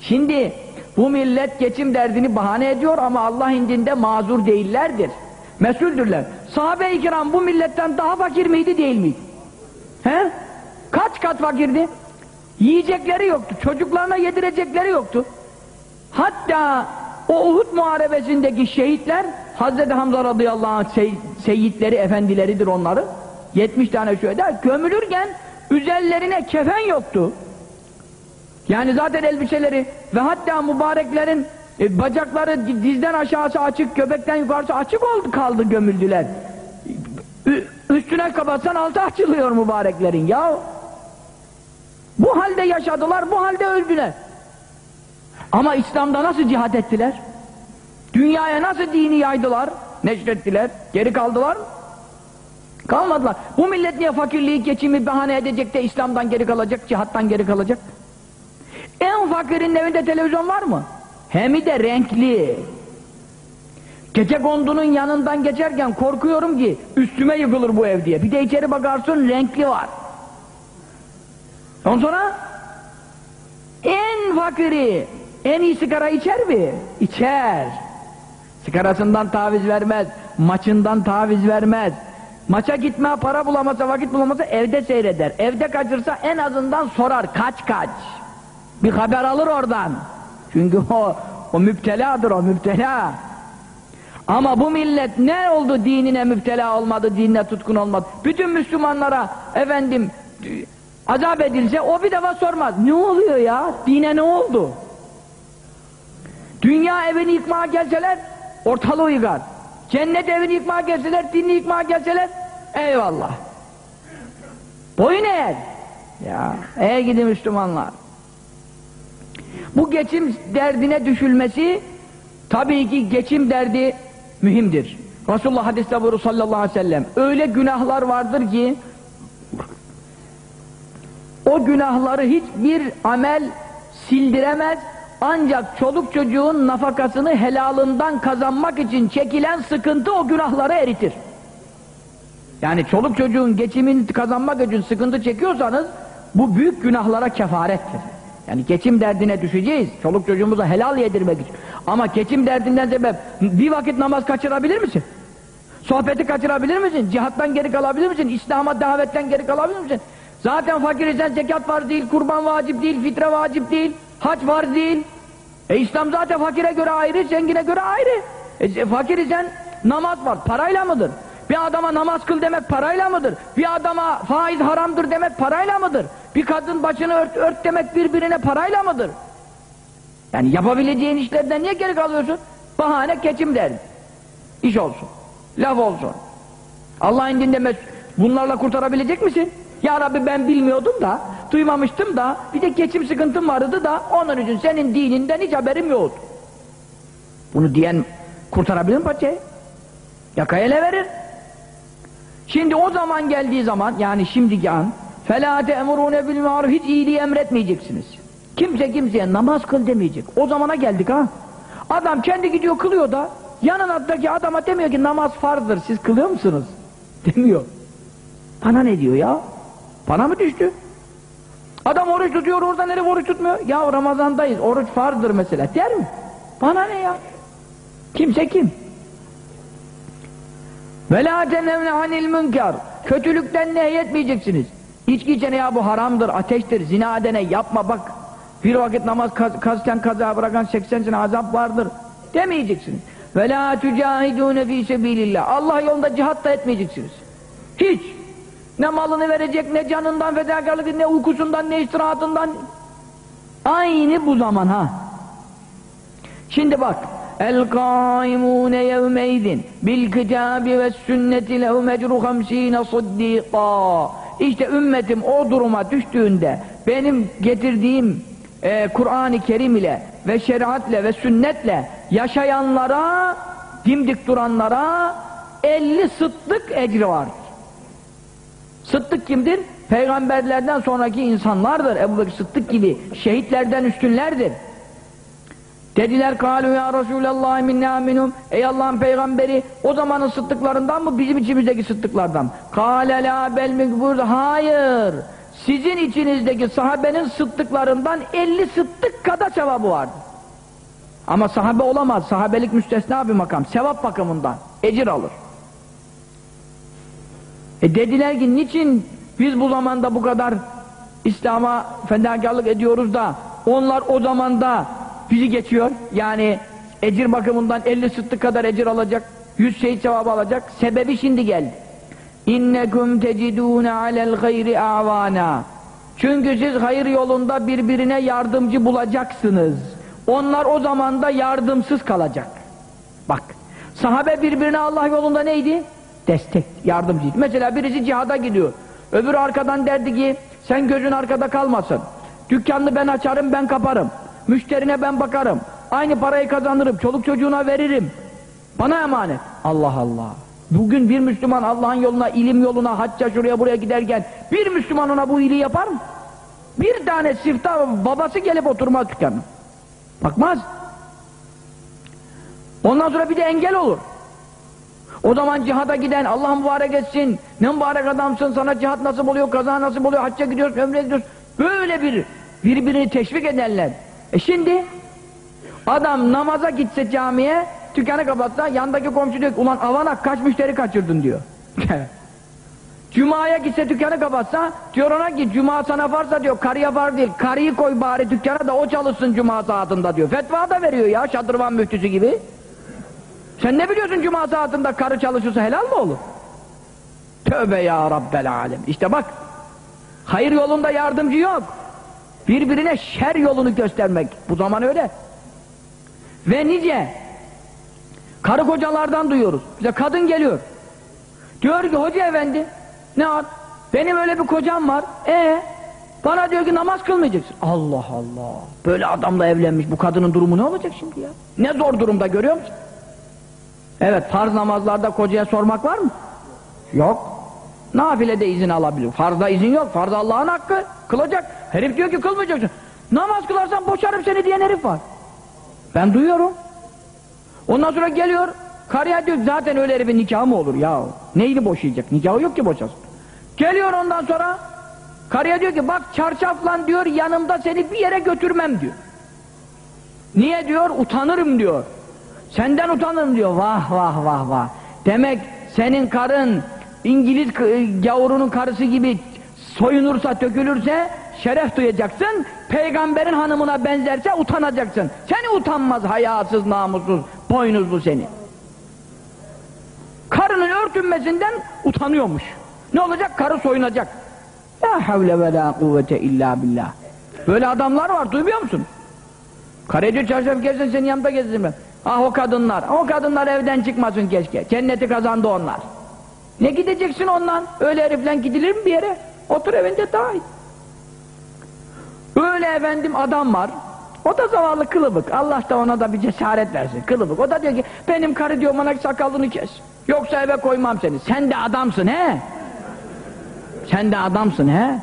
Şimdi bu millet geçim derdini bahane ediyor ama Allah indinde mazur değillerdir. Mesuldürler. Sahabe-i kiram bu milletten daha fakir miydi değil miydi? He? Kaç kat fakirdi? Yiyecekleri yoktu. Çocuklarına yedirecekleri yoktu. Hatta o Uhud muharebesindeki şehitler Hazreti Hamza radıyallahu anh sey seyitleri, efendileridir onları. 70 tane şöyle gömülürken üzerlerine kefen yoktu. Yani zaten elbiseleri ve hatta mübareklerin e, bacakları dizden aşağısı açık, göbekten yukarısı açık oldu kaldı gömüldüler. Üstüne kapatsan altı açılıyor mübareklerin ya. Bu halde yaşadılar, bu halde öldüler. Ama İslam'da nasıl cihat ettiler? Dünyaya nasıl dini yaydılar, neşrettiler, geri kaldılar? Kalmadılar. Bu millet niye fakirliği, geçimi bahane edecek de İslam'dan geri kalacak, cihattan geri kalacak? En fakirin evinde televizyon var mı? Hem de renkli. Gece kondunun yanından geçerken korkuyorum ki üstüme yıkılır bu ev diye. Bir de içeri bakarsın renkli var. Ondan sonra en fakiri en iyi sigara içer mi? İçer. Sigarasından taviz vermez, maçından taviz vermez. Maça gitme, para bulamasa, vakit bulamasa evde seyreder. Evde kaçırsa en azından sorar kaç kaç. Bir haber alır oradan. Çünkü o, o müpteladır o müptela. Ama bu millet ne oldu dinine müptela olmadı, dinine tutkun olmadı. Bütün Müslümanlara efendim azap edilse o bir defa sormaz. Ne oluyor ya? Dine ne oldu? Dünya evini yıkmaya gelseler ortalığı yıkar. Cennet evini yıkmaya gelseler, dinini yıkmaya gelseler eyvallah. Boyun eğer. Ya, ey gidi Müslümanlar. Bu geçim derdine düşülmesi tabii ki geçim derdi mühimdir. Resulullah hadiste buyuruyor sallallahu aleyhi ve sellem öyle günahlar vardır ki o günahları hiçbir amel sildiremez ancak çoluk çocuğun nafakasını helalından kazanmak için çekilen sıkıntı o günahları eritir. Yani çoluk çocuğun geçimini kazanmak için sıkıntı çekiyorsanız bu büyük günahlara kefarettir. Yani geçim derdine düşeceğiz. Çoluk çocuğumuza helal yedirmek için. Ama geçim derdinden sebep bir vakit namaz kaçırabilir misin? Sohbeti kaçırabilir misin? Cihattan geri kalabilir misin? İslam'a davetten geri kalabilir misin? Zaten fakir isen zekat var değil, kurban vacip değil, fitre vacip değil, hac var değil. E İslam zaten fakire göre ayrı, zengine göre ayrı. E, fakir isen namaz var, parayla mıdır? Bir adama namaz kıl demek parayla mıdır? Bir adama faiz haramdır demek parayla mıdır? Bir kadın başını ört, ört demek birbirine parayla mıdır? Yani yapabileceğin işlerden niye geri kalıyorsun? Bahane keçim derdi. İş olsun, laf olsun. Allah'ın indinde bunlarla kurtarabilecek misin? Ya Rabbi ben bilmiyordum da, duymamıştım da, bir de geçim sıkıntım vardı da, onun için senin dininden hiç haberim yoktu. Bunu diyen kurtarabilir mi paçayı? Yakaya ele verir. Şimdi o zaman geldiği zaman, yani şimdiki an, فَلَا تَأْمُرُونَ بِالْمَعْرُفِ Hiç iyiliği emretmeyeceksiniz. Kimse kimseye namaz kıl demeyecek. O zamana geldik ha. Adam kendi gidiyor kılıyor da, yanındaki adama demiyor ki namaz farzdır, siz kılıyor musunuz? Demiyor. Bana ne diyor ya? Bana mı düştü? Adam oruç tutuyor orada nereye oruç tutmuyor? Ya Ramazandayız oruç farzdır mesela der mi? Bana ne ya? Kimse kim? Ve la tenevne anil münker Kötülükten nehyetmeyeceksiniz. İçki içene ya bu haramdır, ateştir, zina edene yapma bak. Bir vakit namaz kasten kaza bırakan 80 sene azap vardır. Demeyeceksiniz. Ve la tücahidûne fî sebîlillah. Allah yolunda cihat da etmeyeceksiniz. Hiç. Ne malını verecek, ne canından fedakarlık, ne uykusundan, ne istirahatından. Aynı bu zaman ha. Şimdi bak. El-kâimûne yevmeydin bil-kitâbi ve sünneti lehu mecru hamsîne sıddîqâ. İşte ümmetim o duruma düştüğünde benim getirdiğim e, Kur'an-ı Kerim ile ve şeriatle ve sünnetle yaşayanlara, dimdik duranlara 50 sıddık ecri var. Sıddık kimdir? peygamberlerden sonraki insanlardır. Ebu Bekir Sıddık gibi şehitlerden üstünlerdir. Dediler kalu ya Resulallah minna minhum Ey Allah'ın peygamberi o zamanın sıddıklarından mı bizim içimizdeki sıddıklardan mı? Kale la bel mikbur Hayır. Sizin içinizdeki sahabenin sıddıklarından 50 sıddık kadar sevabı vardı. Ama sahabe olamaz. Sahabelik müstesna bir makam. Sevap bakımından. Ecir alır. E dediler ki niçin biz bu zamanda bu kadar İslam'a fedakarlık ediyoruz da onlar o zamanda bizi geçiyor. Yani ecir bakımından 50 sıddık kadar ecir alacak. 100 şehit sevabı alacak. Sebebi şimdi geldi. İnnekum tecidûne alel gayri avana. Çünkü siz hayır yolunda birbirine yardımcı bulacaksınız. Onlar o zaman da yardımsız kalacak. Bak, sahabe birbirine Allah yolunda neydi? Destek, yardımcıydı. Mesela birisi cihada gidiyor. Öbürü arkadan derdi ki, sen gözün arkada kalmasın. Dükkanını ben açarım, ben kaparım. Müşterine ben bakarım. Aynı parayı kazanırım, çoluk çocuğuna veririm. Bana emanet. Allah Allah. Bugün bir Müslüman Allah'ın yoluna, ilim yoluna, hacca şuraya buraya giderken bir Müslüman ona bu iyiliği yapar mı? Bir tane siftah babası gelip oturmaz dükkanına. Bakmaz. Ondan sonra bir de engel olur. O zaman cihada giden Allah mübarek etsin. Ne mübarek adamsın sana cihat nasip oluyor, kaza nasip oluyor, hacca gidiyorsun, ömre gidiyorsun. Böyle bir birbirini teşvik ederler. E şimdi adam namaza gitse camiye dükkanı kapatsa yandaki komşu diyor ki ulan avanak kaç müşteri kaçırdın diyor. Cuma'ya gitse dükkanı kapatsa diyor ona ki cuma sana varsa diyor karıya var değil karıyı koy bari dükkana da o çalışsın cuma saatinde diyor. Fetva da veriyor ya şadırvan müftüsü gibi. Sen ne biliyorsun cuma saatinde karı çalışırsa helal mı olur? Tövbe ya Rabbel alem. İşte bak hayır yolunda yardımcı yok. Birbirine şer yolunu göstermek. Bu zaman öyle. Ve nice karı kocalardan duyuyoruz. Bize kadın geliyor. Diyor ki hoca efendi ne var? Benim öyle bir kocam var. E bana diyor ki namaz kılmayacaksın. Allah Allah. Böyle adamla evlenmiş. Bu kadının durumu ne olacak şimdi ya? Ne zor durumda görüyor musun? Evet farz namazlarda kocaya sormak var mı? Yok. Nafilede izin alabilir. Farzda izin yok. Farz Allah'ın hakkı. Kılacak. Herif diyor ki kılmayacaksın. Namaz kılarsan boşarım seni diyen herif var. Ben duyuyorum. Ondan sonra geliyor. Karıya diyor zaten öyle herifin nikahı mı olur ya? Neyini boşayacak? Nikahı yok ki boşasın. Geliyor ondan sonra karıya diyor ki bak çarşaflan diyor yanımda seni bir yere götürmem diyor. Niye diyor? Utanırım diyor. Senden utanırım diyor. Vah vah vah vah. Demek senin karın İngiliz gavurunun karısı gibi soyunursa, dökülürse şeref duyacaksın. Peygamberin hanımına benzerse utanacaksın. Seni utanmaz, hayasız, namussuz, boynuzlu seni. Karının örtünmesinden utanıyormuş. Ne olacak? Karı soyunacak. La havle ve la kuvvete illa billah. Böyle adamlar var, duymuyor musun? Karı diyor çarşaf gezsin senin yanında gezsin. Ah o kadınlar, o kadınlar evden çıkmasın keşke. Cenneti kazandı onlar. Ne gideceksin ondan? Öyle herifle gidilir mi bir yere? Otur evinde daha iyi. Öyle efendim adam var. O da zavallı kılıbık. Allah da ona da bir cesaret versin. Kılıbık. O da diyor ki benim karı diyor bana sakalını kes. Yoksa eve koymam seni. Sen de adamsın he? Sen de adamsın he?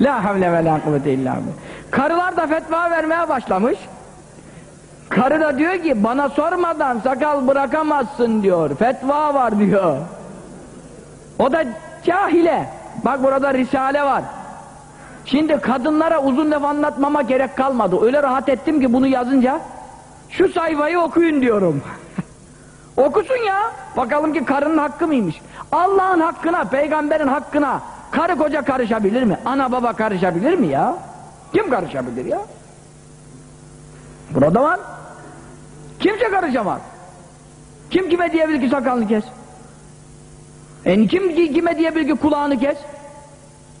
La havle ve la kuvvete illa. Karılar da fetva vermeye başlamış. Karı da diyor ki bana sormadan sakal bırakamazsın diyor. Fetva var diyor. O da cahile. Bak burada risale var. Şimdi kadınlara uzun laf anlatmama gerek kalmadı. Öyle rahat ettim ki bunu yazınca şu sayfayı okuyun diyorum. Okusun ya. Bakalım ki karının hakkı mıymış? Allah'ın hakkına, peygamberin hakkına karı koca karışabilir mi? Ana baba karışabilir mi ya? Kim karışabilir ya? Burada var. Kimse karışamaz. Kim kime diyebilir ki sakalını kes? E kim kime diyebilir ki kulağını kes?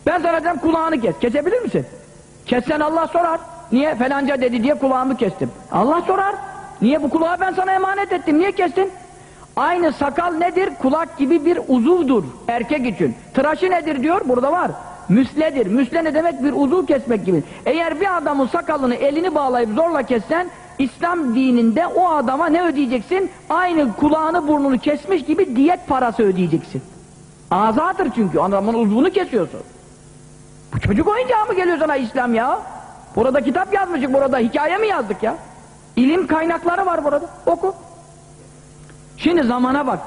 Ben sana dedim kulağını kes. Kesebilir misin? Kessen Allah sorar. Niye? Felanca dedi diye kulağımı kestim. Allah sorar. Niye bu kulağı ben sana emanet ettim? Niye kestin? Aynı sakal nedir? Kulak gibi bir uzuvdur erkek için. Tıraşı nedir diyor? Burada var. Müsledir. Müsle ne demek? Bir uzuv kesmek gibi. Eğer bir adamın sakalını elini bağlayıp zorla kessen İslam dininde o adama ne ödeyeceksin? Aynı kulağını burnunu kesmiş gibi diyet parası ödeyeceksin. Azadır çünkü adamın uzvunu kesiyorsun. Bu çocuk oyuncağı mı geliyor sana İslam ya? Burada kitap yazmışık, burada hikaye mi yazdık ya? İlim kaynakları var burada, oku. Şimdi zamana bak.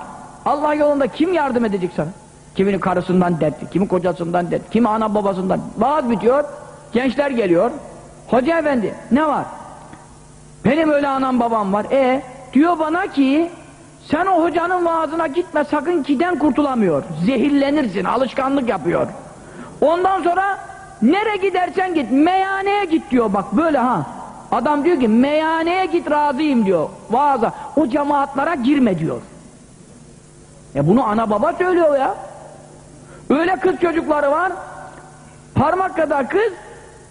Allah yolunda kim yardım edecek sana? Kiminin karısından dertli, kimi kocasından dertli, kimi ana babasından. Vaaz bitiyor, gençler geliyor. Hoca efendi, ne var? Benim öyle anam babam var. E diyor bana ki sen o hocanın vaazına gitme sakın kiden kurtulamıyor. Zehirlenirsin, alışkanlık yapıyor. Ondan sonra nere gidersen git, meyhaneye git diyor bak böyle ha. Adam diyor ki meyhaneye git razıyım diyor vaaza. O cemaatlara girme diyor. E bunu ana baba söylüyor ya. Öyle kız çocukları var. Parmak kadar kız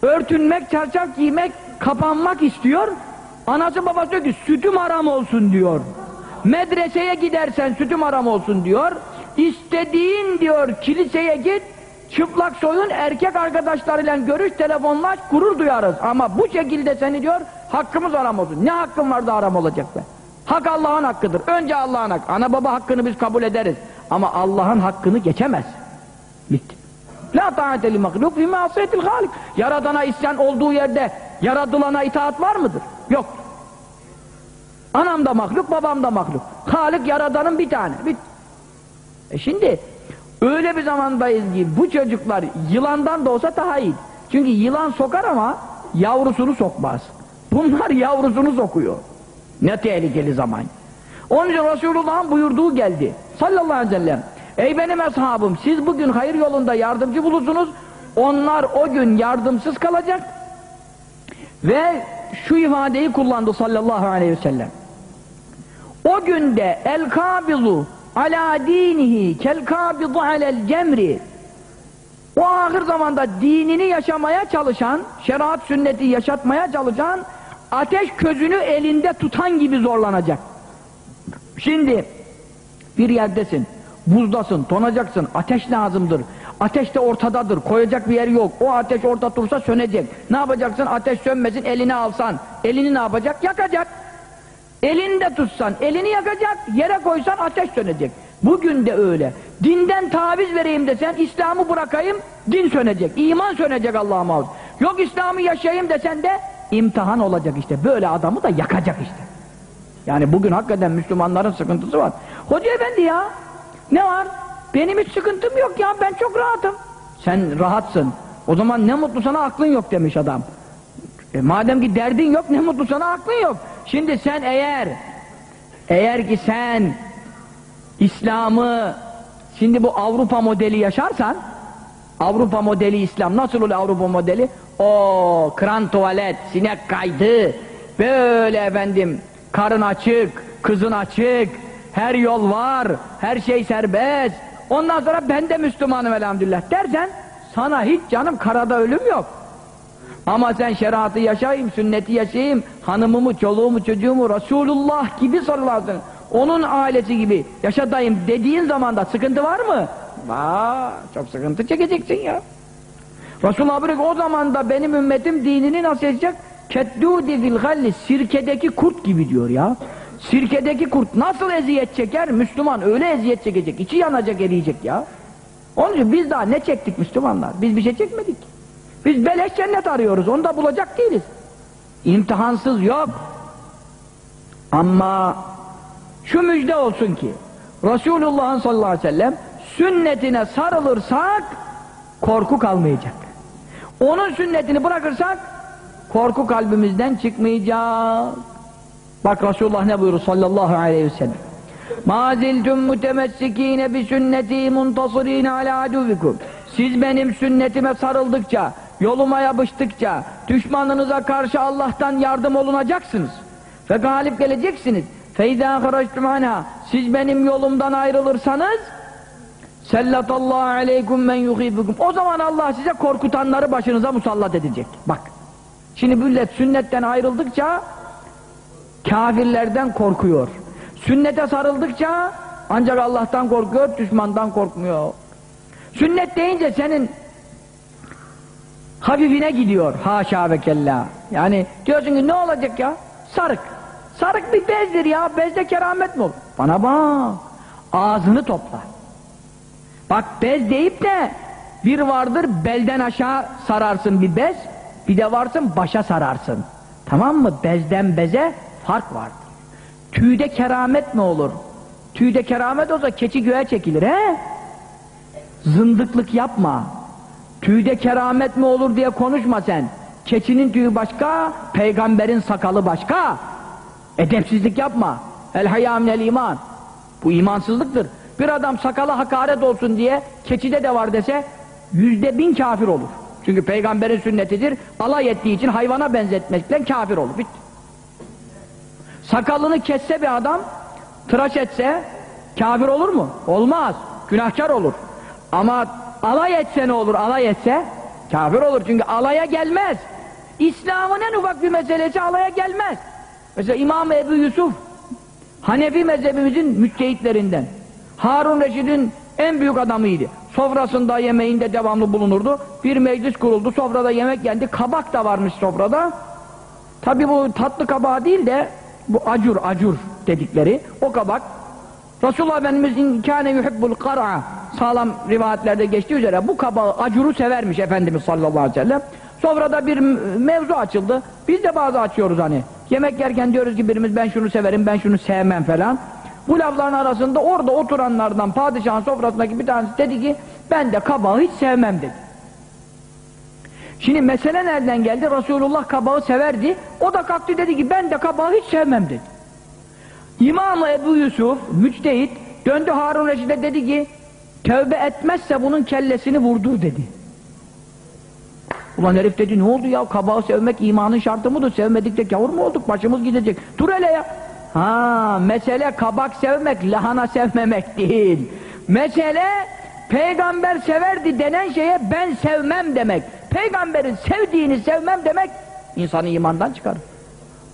örtünmek, çarşaf giymek, kapanmak istiyor. Anası babası diyor ki sütüm haram olsun diyor. Medreseye gidersen sütüm haram olsun diyor. İstediğin diyor kiliseye git, çıplak soyun, erkek arkadaşlarıyla görüş, telefonlaş, gurur duyarız. Ama bu şekilde seni diyor, hakkımız haram olsun. Ne hakkın var da haram olacak be? Hak Allah'ın hakkıdır. Önce Allah'ın hakkı. Ana baba hakkını biz kabul ederiz. Ama Allah'ın hakkını geçemez. Bitti. La ta'ate li mahluk fi ma'siyetil halik. Yaradana isyan olduğu yerde yaratılana itaat var mıdır? Yok. Anam da mahluk, babam da mahluk. Halik yaradanın bir tane. Bitti. E şimdi öyle bir zamandayız ki bu çocuklar yılandan da olsa daha iyi. Çünkü yılan sokar ama yavrusunu sokmaz. Bunlar yavrusunu sokuyor. Ne tehlikeli zaman. Onun için Resulullah'ın buyurduğu geldi. Sallallahu aleyhi ve sellem. Ey benim ashabım siz bugün hayır yolunda yardımcı bulursunuz. Onlar o gün yardımsız kalacak. Ve şu ifadeyi kullandı sallallahu aleyhi ve sellem. O günde el kabizu ala dinihi kel kabizu alel cemri o ahir zamanda dinini yaşamaya çalışan, şeriat sünneti yaşatmaya çalışan ateş közünü elinde tutan gibi zorlanacak. Şimdi bir yerdesin, buzdasın, tonacaksın, ateş lazımdır. Ateş de ortadadır, koyacak bir yer yok. O ateş orada dursa sönecek. Ne yapacaksın? Ateş sönmesin, elini alsan. Elini ne yapacak? Yakacak. Elinde tutsan, elini yakacak. Yere koysan ateş sönecek. Bugün de öyle. Dinden taviz vereyim desen, İslam'ı bırakayım, din sönecek. İman sönecek Allah'a mahsus. Yok İslam'ı yaşayayım desen de imtihan olacak işte. Böyle adamı da yakacak işte. Yani bugün hakikaten Müslümanların sıkıntısı var. Hoca efendi ya, ne var? Benim hiç sıkıntım yok ya, ben çok rahatım. Sen rahatsın. O zaman ne mutlu sana aklın yok demiş adam. E madem ki derdin yok, ne mutlu sana aklın yok. Şimdi sen eğer, eğer ki sen İslam'ı, şimdi bu Avrupa modeli yaşarsan, Avrupa modeli İslam, nasıl oluyor Avrupa modeli? O kran tuvalet, sinek kaydı, böyle efendim, karın açık, kızın açık, her yol var, her şey serbest. Ondan sonra ben de Müslümanım elhamdülillah dersen, sana hiç canım karada ölüm yok. Ama sen şeriatı yaşayayım, sünneti yaşayayım, hanımımı, çoluğumu, çocuğumu Resulullah gibi sellem, onun ailesi gibi yaşatayım dediğin zaman da sıkıntı var mı? Var, çok sıkıntı çekeceksin ya. Resulullah buyuruyor o zaman da benim ümmetim dinini nasıl yaşayacak? Keddûdi fil galli, sirkedeki kurt gibi diyor ya. Sirkedeki kurt nasıl eziyet çeker? Müslüman öyle eziyet çekecek, içi yanacak, eriyecek ya. Onun için biz daha ne çektik Müslümanlar? Biz bir şey çekmedik. Biz beleş cennet arıyoruz, onu da bulacak değiliz. İmtihansız yok. Ama şu müjde olsun ki Resulullah'ın sallallahu aleyhi ve sellem sünnetine sarılırsak korku kalmayacak. Onun sünnetini bırakırsak korku kalbimizden çıkmayacak. Bak Resulullah ne buyurur sallallahu aleyhi ve sellem. مَا زِلْتُمْ مُتَمَسِّك۪ينَ بِسُنَّتِي مُنْتَصِر۪ينَ عَلَى عَدُوِكُمْ Siz benim sünnetime sarıldıkça, Yoluma yapıştıkça düşmanınıza karşı Allah'tan yardım olunacaksınız. Ve galip geleceksiniz. Feyda haraçtumana siz benim yolumdan ayrılırsanız Sellatallahu aleykum men yuhibukum. O zaman Allah size korkutanları başınıza musallat edecek. Bak. Şimdi millet sünnetten ayrıldıkça kafirlerden korkuyor. Sünnete sarıldıkça ancak Allah'tan korkuyor, düşmandan korkmuyor. Sünnet deyince senin hafifine gidiyor. Haşa ve kella. Yani diyorsun ki ne olacak ya? Sarık. Sarık bir bezdir ya. Bezde keramet mi olur? Bana bak. Ağzını topla. Bak bez deyip de Bir vardır belden aşağı sararsın bir bez, bir de varsın başa sararsın. Tamam mı? Bezden beze fark vardır. Tüyde keramet mi olur? Tüyde keramet olsa keçi göğe çekilir he? Zındıklık yapma. Tüyde keramet mi olur diye konuşma sen. Keçinin tüyü başka, peygamberin sakalı başka. Edepsizlik yapma. El hayâ minel iman. Bu imansızlıktır. Bir adam sakalı hakaret olsun diye keçide de var dese yüzde bin kafir olur. Çünkü peygamberin sünnetidir. Alay ettiği için hayvana benzetmekle kafir olur. Bitti. Sakalını kesse bir adam, tıraş etse kafir olur mu? Olmaz. Günahkar olur. Ama alay etse ne olur? Alay etse kafir olur. Çünkü alaya gelmez. İslam'ın en ufak bir meselesi alaya gelmez. Mesela İmam Ebu Yusuf Hanefi mezhebimizin müçtehitlerinden. Harun Reşid'in en büyük adamıydı. Sofrasında yemeğinde devamlı bulunurdu. Bir meclis kuruldu. Sofrada yemek yendi. Kabak da varmış sofrada. Tabi bu tatlı kabağı değil de bu acur acur dedikleri o kabak. Resulullah Efendimiz kâne yuhibbul kar'a sağlam rivayetlerde geçtiği üzere bu kabağı acuru severmiş Efendimiz sallallahu aleyhi ve sellem. Sofrada bir mevzu açıldı. Biz de bazı açıyoruz hani. Yemek yerken diyoruz ki birimiz ben şunu severim, ben şunu sevmem falan. Bu lafların arasında orada oturanlardan padişahın sofrasındaki bir tanesi dedi ki ben de kabağı hiç sevmem dedi. Şimdi mesele nereden geldi? Resulullah kabağı severdi. O da kalktı dedi ki ben de kabağı hiç sevmem dedi. İmam Ebu Yusuf müçtehit döndü Harun Reşid'e dedi ki tövbe etmezse bunun kellesini vurdur dedi. Ulan herif dedi ne oldu ya kabağı sevmek imanın şartı mıdır? Sevmedik de gavur mu olduk? Başımız gidecek. Dur hele ya. Ha mesele kabak sevmek, lahana sevmemek değil. Mesele peygamber severdi denen şeye ben sevmem demek. Peygamberin sevdiğini sevmem demek insanı imandan çıkarır.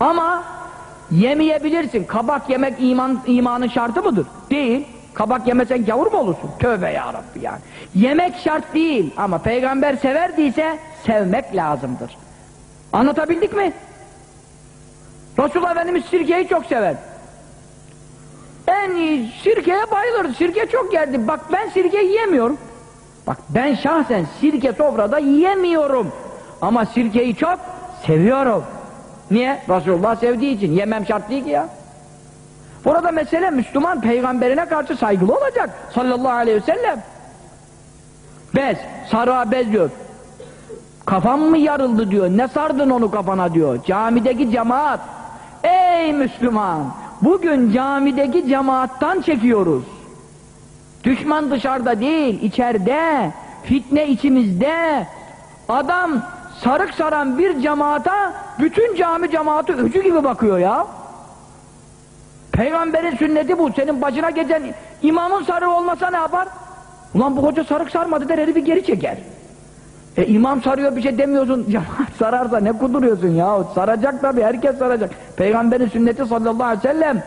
Ama yemeyebilirsin. Kabak yemek iman, imanın şartı mıdır? Değil. Kabak yemesen gavur mu olursun? Tövbe ya Rabbi yani. Yemek şart değil ama peygamber severdiyse sevmek lazımdır. Anlatabildik mi? Resulullah Efendimiz sirkeyi çok sever. En iyi sirkeye bayılır. Sirke çok yerdi. Bak ben sirke yiyemiyorum. Bak ben şahsen sirke sofrada yiyemiyorum. Ama sirkeyi çok seviyorum. Niye? Resulullah sevdiği için. Yemem şart değil ki ya. Burada mesele Müslüman peygamberine karşı saygılı olacak. Sallallahu aleyhi ve sellem. Bez, sarığa bez diyor. Kafam mı yarıldı diyor. Ne sardın onu kafana diyor. Camideki cemaat. Ey Müslüman! Bugün camideki cemaattan çekiyoruz. Düşman dışarıda değil, içeride. Fitne içimizde. Adam sarık saran bir cemaata bütün cami cemaati öcü gibi bakıyor ya. Peygamberin sünneti bu. Senin başına geçen imamın sarığı olmasa ne yapar? Ulan bu hoca sarık sarmadı der herifi geri çeker. E imam sarıyor bir şey demiyorsun. Cemaat sararsa ne kuduruyorsun ya? Saracak tabi herkes saracak. Peygamberin sünneti sallallahu aleyhi ve sellem.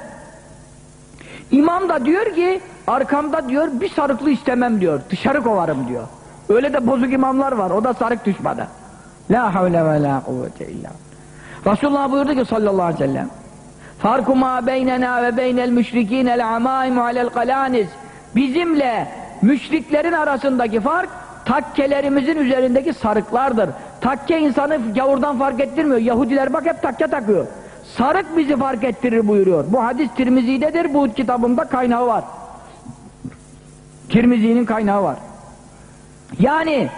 İmam da diyor ki arkamda diyor bir sarıklı istemem diyor. Dışarı kovarım diyor. Öyle de bozuk imamlar var. O da sarık düşmadı. La havle ve la kuvvete illa. Resulullah buyurdu ki sallallahu aleyhi ve sellem. Farku ma beynena ve beynel müşrikinel amaimu alel kalaniz. Bizimle müşriklerin arasındaki fark takkelerimizin üzerindeki sarıklardır. Takke insanı gavurdan fark ettirmiyor. Yahudiler bak hep takke takıyor. Sarık bizi fark ettirir buyuruyor. Bu hadis Tirmizi'dedir. Bu kitabımda kaynağı var. Tirmizi'nin kaynağı var. Yani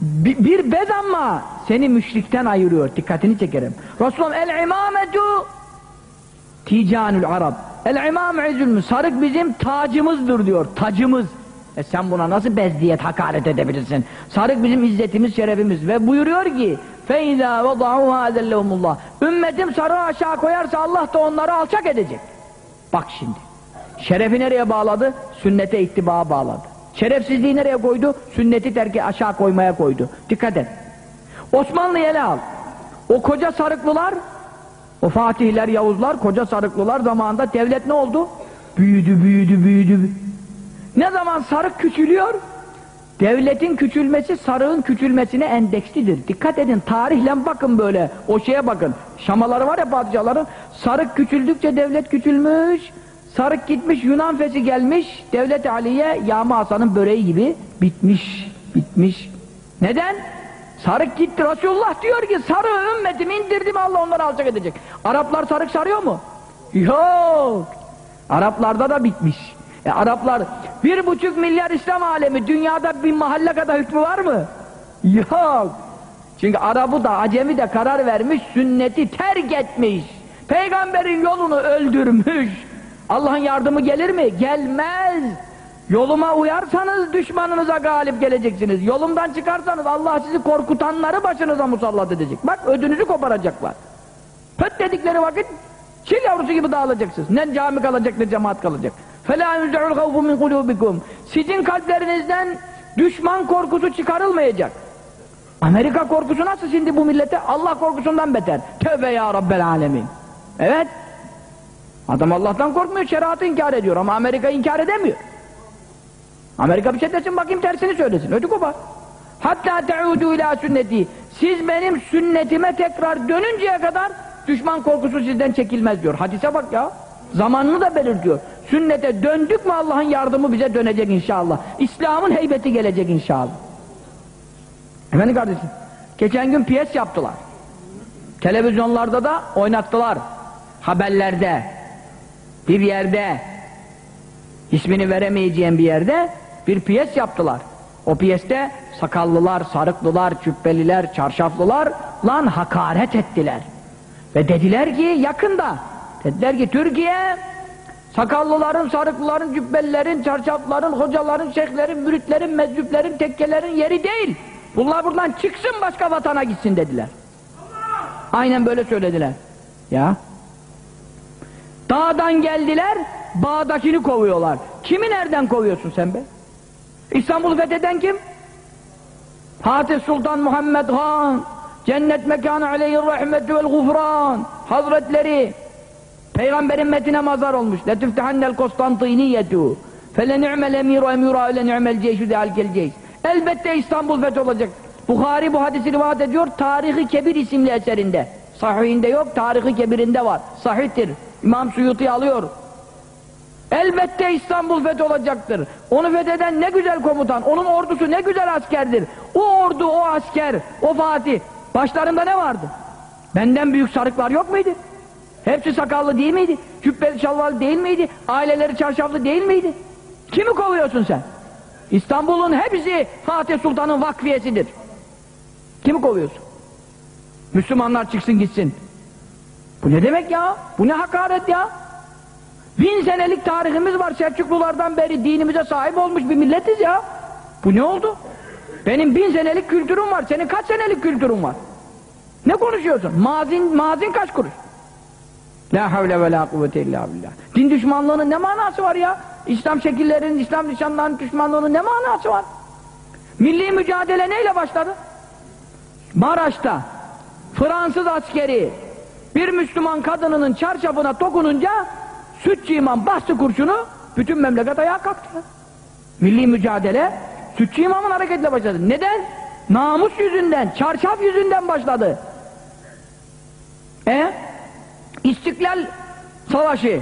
bir bez ama seni müşrikten ayırıyor. Dikkatini çekerim. Resulullah el imametu ticanül arab. El imam izül sarık bizim tacımızdır diyor. Tacımız. E sen buna nasıl bez diye hakaret edebilirsin? Sarık bizim izzetimiz, şerefimiz. Ve buyuruyor ki فَاِذَا وَضَعُوهَا اَذَلَّهُمُ Ümmetim sarığı aşağı koyarsa Allah da onları alçak edecek. Bak şimdi. Şerefi nereye bağladı? Sünnete ittiba bağladı. Şerefsizliği nereye koydu? Sünneti terki aşağı koymaya koydu. Dikkat et. Osmanlı'yı ele al. O koca sarıklılar, o Fatihler, Yavuzlar, koca sarıklılar zamanında devlet ne oldu? Büyüdü, büyüdü, büyüdü. Ne zaman sarık küçülüyor? Devletin küçülmesi sarığın küçülmesine endekslidir. Dikkat edin tarihle bakın böyle o şeye bakın. Şamaları var ya padişahların sarık küçüldükçe devlet küçülmüş. Sarık gitmiş Yunan fesi gelmiş. Devlet Aliye Yağma Hasan'ın böreği gibi bitmiş. Bitmiş. Neden? Sarık gitti. Resulullah diyor ki sarı ümmetimi indirdim Allah onları alacak edecek. Araplar sarık sarıyor mu? Yok. Araplarda da bitmiş. E, Araplar bir buçuk milyar İslam alemi dünyada bir mahalle kadar hükmü var mı? Yok. Çünkü Arap'ı da Acemi de karar vermiş sünneti terk etmiş. Peygamberin yolunu öldürmüş. Allah'ın yardımı gelir mi? Gelmez. Yoluma uyarsanız düşmanınıza galip geleceksiniz. Yolumdan çıkarsanız Allah sizi korkutanları başınıza musallat edecek. Bak ödünüzü koparacaklar. Pöt dedikleri vakit çil yavrusu gibi dağılacaksınız. Ne cami kalacak ne cemaat kalacak. فَلَا يُنْزَعُ الْخَوْفُ مِنْ قُلُوبِكُمْ Sizin kalplerinizden düşman korkusu çıkarılmayacak. Amerika korkusu nasıl şimdi bu millete? Allah korkusundan beter. Tövbe ya Rabbel Alemin. Evet. Adam Allah'tan korkmuyor, şeriatı inkar ediyor ama Amerika inkar edemiyor. Amerika bir şey desin bakayım tersini söylesin. Ödü kopar. Hatta teudu ila sünneti. Siz benim sünnetime tekrar dönünceye kadar düşman korkusu sizden çekilmez diyor. Hadise bak ya. Zamanını da belirtiyor. Sünnete döndük mü Allah'ın yardımı bize dönecek inşallah. İslam'ın heybeti gelecek inşallah. Efendim kardeşim, geçen gün piyes yaptılar. Televizyonlarda da oynattılar. Haberlerde, bir yerde, ismini veremeyeceğim bir yerde bir piyes yaptılar. O piyeste sakallılar, sarıklılar, cübbeliler, çarşaflılar lan hakaret ettiler. Ve dediler ki yakında, dediler ki Türkiye sakallıların, sarıklıların, cübbelilerin, çarşafların, hocaların, şeyhlerin, müritlerin, meczuplerin, tekkelerin yeri değil. Bunlar buradan çıksın başka vatana gitsin dediler. Aynen böyle söylediler. Ya. Dağdan geldiler, bağdakini kovuyorlar. Kimi nereden kovuyorsun sen be? İstanbul'u fetheden kim? Fatih Sultan Muhammed Han, cennet mekanı aleyhi rahmetü vel gufran, hazretleri, peygamberin metine mazar olmuş. Letüftehannel Konstantiniyetu, fele ni'mel emiru emira ile ni'mel ceyşü de alkel ceyş. Elbette İstanbul feth olacak. Bukhari bu hadisi rivayet ediyor, Tarihi Kebir isimli eserinde. Sahihinde yok, Tarihi Kebir'inde var. Sahihtir. İmam Suyuti alıyor. Elbette İstanbul feth olacaktır. Onu fetheden ne güzel komutan, onun ordusu ne güzel askerdir. O ordu, o asker, o Fatih, başlarında ne vardı? Benden büyük sarıklar yok muydu? Hepsi sakallı değil miydi? Cübbeli şalvarlı değil miydi? Aileleri çarşaflı değil miydi? Kimi kovuyorsun sen? İstanbul'un hepsi Fatih Sultan'ın vakfiyesidir. Kimi kovuyorsun? Müslümanlar çıksın gitsin. Bu ne demek ya? Bu ne hakaret ya? Bin senelik tarihimiz var Selçuklulardan beri dinimize sahip olmuş bir milletiz ya. Bu ne oldu? Benim bin senelik kültürüm var. Senin kaç senelik kültürün var? Ne konuşuyorsun? Mazin, mazin kaç kuruş? La havle ve la kuvvete illa billah. Din düşmanlığının ne manası var ya? İslam şekillerinin, İslam nişanlarının düşmanlığının ne manası var? Milli mücadele neyle başladı? Maraş'ta Fransız askeri bir Müslüman kadınının çarşafına dokununca Sütçü imam bastı kurşunu bütün memleket ayağa kalktı. Milli mücadele Sütçü imamın hareketle başladı. Neden? Namus yüzünden, çarşaf yüzünden başladı. E? İstiklal Savaşı.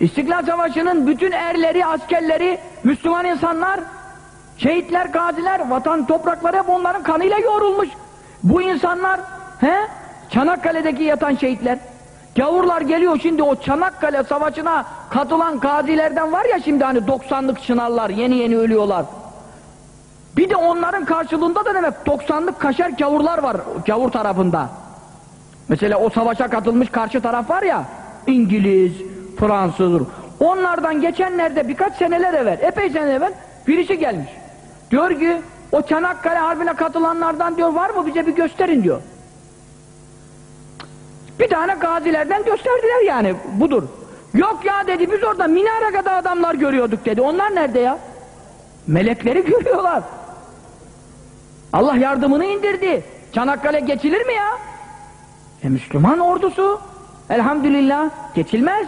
İstiklal Savaşı'nın bütün erleri, askerleri, Müslüman insanlar, şehitler, gaziler, vatan toprakları hep onların kanıyla yoğrulmuş. Bu insanlar, he? Çanakkale'deki yatan şehitler, Gavurlar geliyor şimdi o Çanakkale savaşına katılan gazilerden var ya şimdi hani 90'lık çınarlar yeni yeni ölüyorlar. Bir de onların karşılığında da demek 90'lık kaşer gavurlar var gavur tarafında. Mesela o savaşa katılmış karşı taraf var ya İngiliz, Fransız. Onlardan geçenlerde birkaç seneler evvel, epey sene evvel birisi gelmiş. Diyor ki o Çanakkale Harbi'ne katılanlardan diyor var mı bize bir gösterin diyor. Bir tane gazilerden gösterdiler yani budur. Yok ya dedi biz orada minare kadar adamlar görüyorduk dedi. Onlar nerede ya? Melekleri görüyorlar. Allah yardımını indirdi. Çanakkale geçilir mi ya? E Müslüman ordusu. Elhamdülillah geçilmez.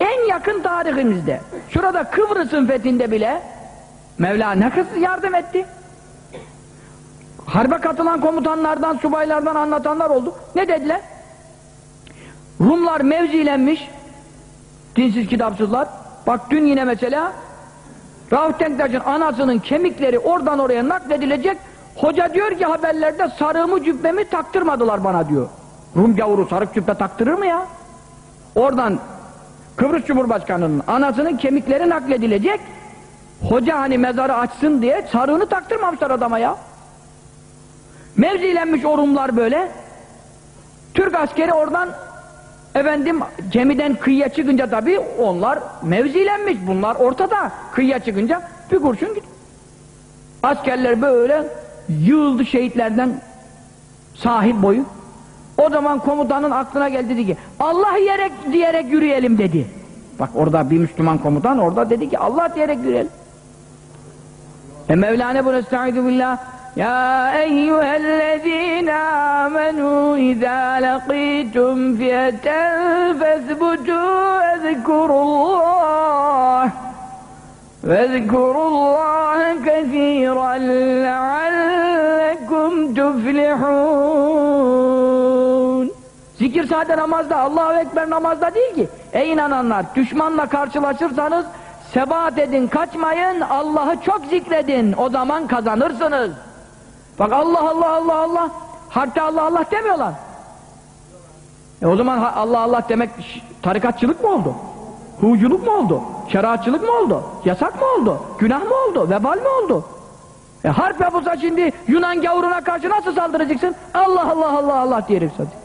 En yakın tarihimizde şurada Kıbrıs'ın fethinde bile Mevla ne kız yardım etti? Harbe katılan komutanlardan, subaylardan anlatanlar oldu. Ne dediler? Rumlar mevzilenmiş, dinsiz kitapsızlar. Bak dün yine mesela Rauf Denktaş'ın anasının kemikleri oradan oraya nakledilecek. Hoca diyor ki haberlerde sarığımı cübbemi taktırmadılar bana diyor. Rum gavuru sarık cübbe taktırır mı ya? Oradan Kıbrıs Cumhurbaşkanı'nın anasının kemikleri nakledilecek. Hoca hani mezarı açsın diye sarığını taktırmamışlar adama ya. Mevzilenmiş o Rumlar böyle. Türk askeri oradan efendim gemiden kıyıya çıkınca tabii onlar mevzilenmiş. Bunlar ortada. Kıyıya çıkınca bir kurşun gidiyor. Askerler böyle yığıldı şehitlerden sahip boyu. O zaman komutanın aklına geldi dedi ki Allah diyerek, diyerek yürüyelim dedi. Bak orada bir Müslüman komutan orada dedi ki Allah diyerek yürüyelim. E Mevlana bunu estaizu billah Ya eyyühellezine amenu izâ lekîtum fiyeten fezbutû ezkurullah وَاذْكُرُوا كَثِيرًا لَعَلَّكُمْ تُفْلِحُونَ Zikir sadece namazda, Allahu Ekber namazda değil ki. Ey inananlar, düşmanla karşılaşırsanız sebat edin, kaçmayın, Allah'ı çok zikredin, o zaman kazanırsınız. Bak Allah Allah Allah Allah, harpte Allah Allah demiyorlar. E o zaman Allah Allah demek tarikatçılık mı oldu? Huculuk mu oldu? Şeriatçılık mı oldu? Yasak mı oldu? Günah mı oldu? Vebal mi oldu? E harp yapılsa şimdi Yunan gavuruna karşı nasıl saldıracaksın? Allah Allah Allah Allah diyerek saldıracaksın.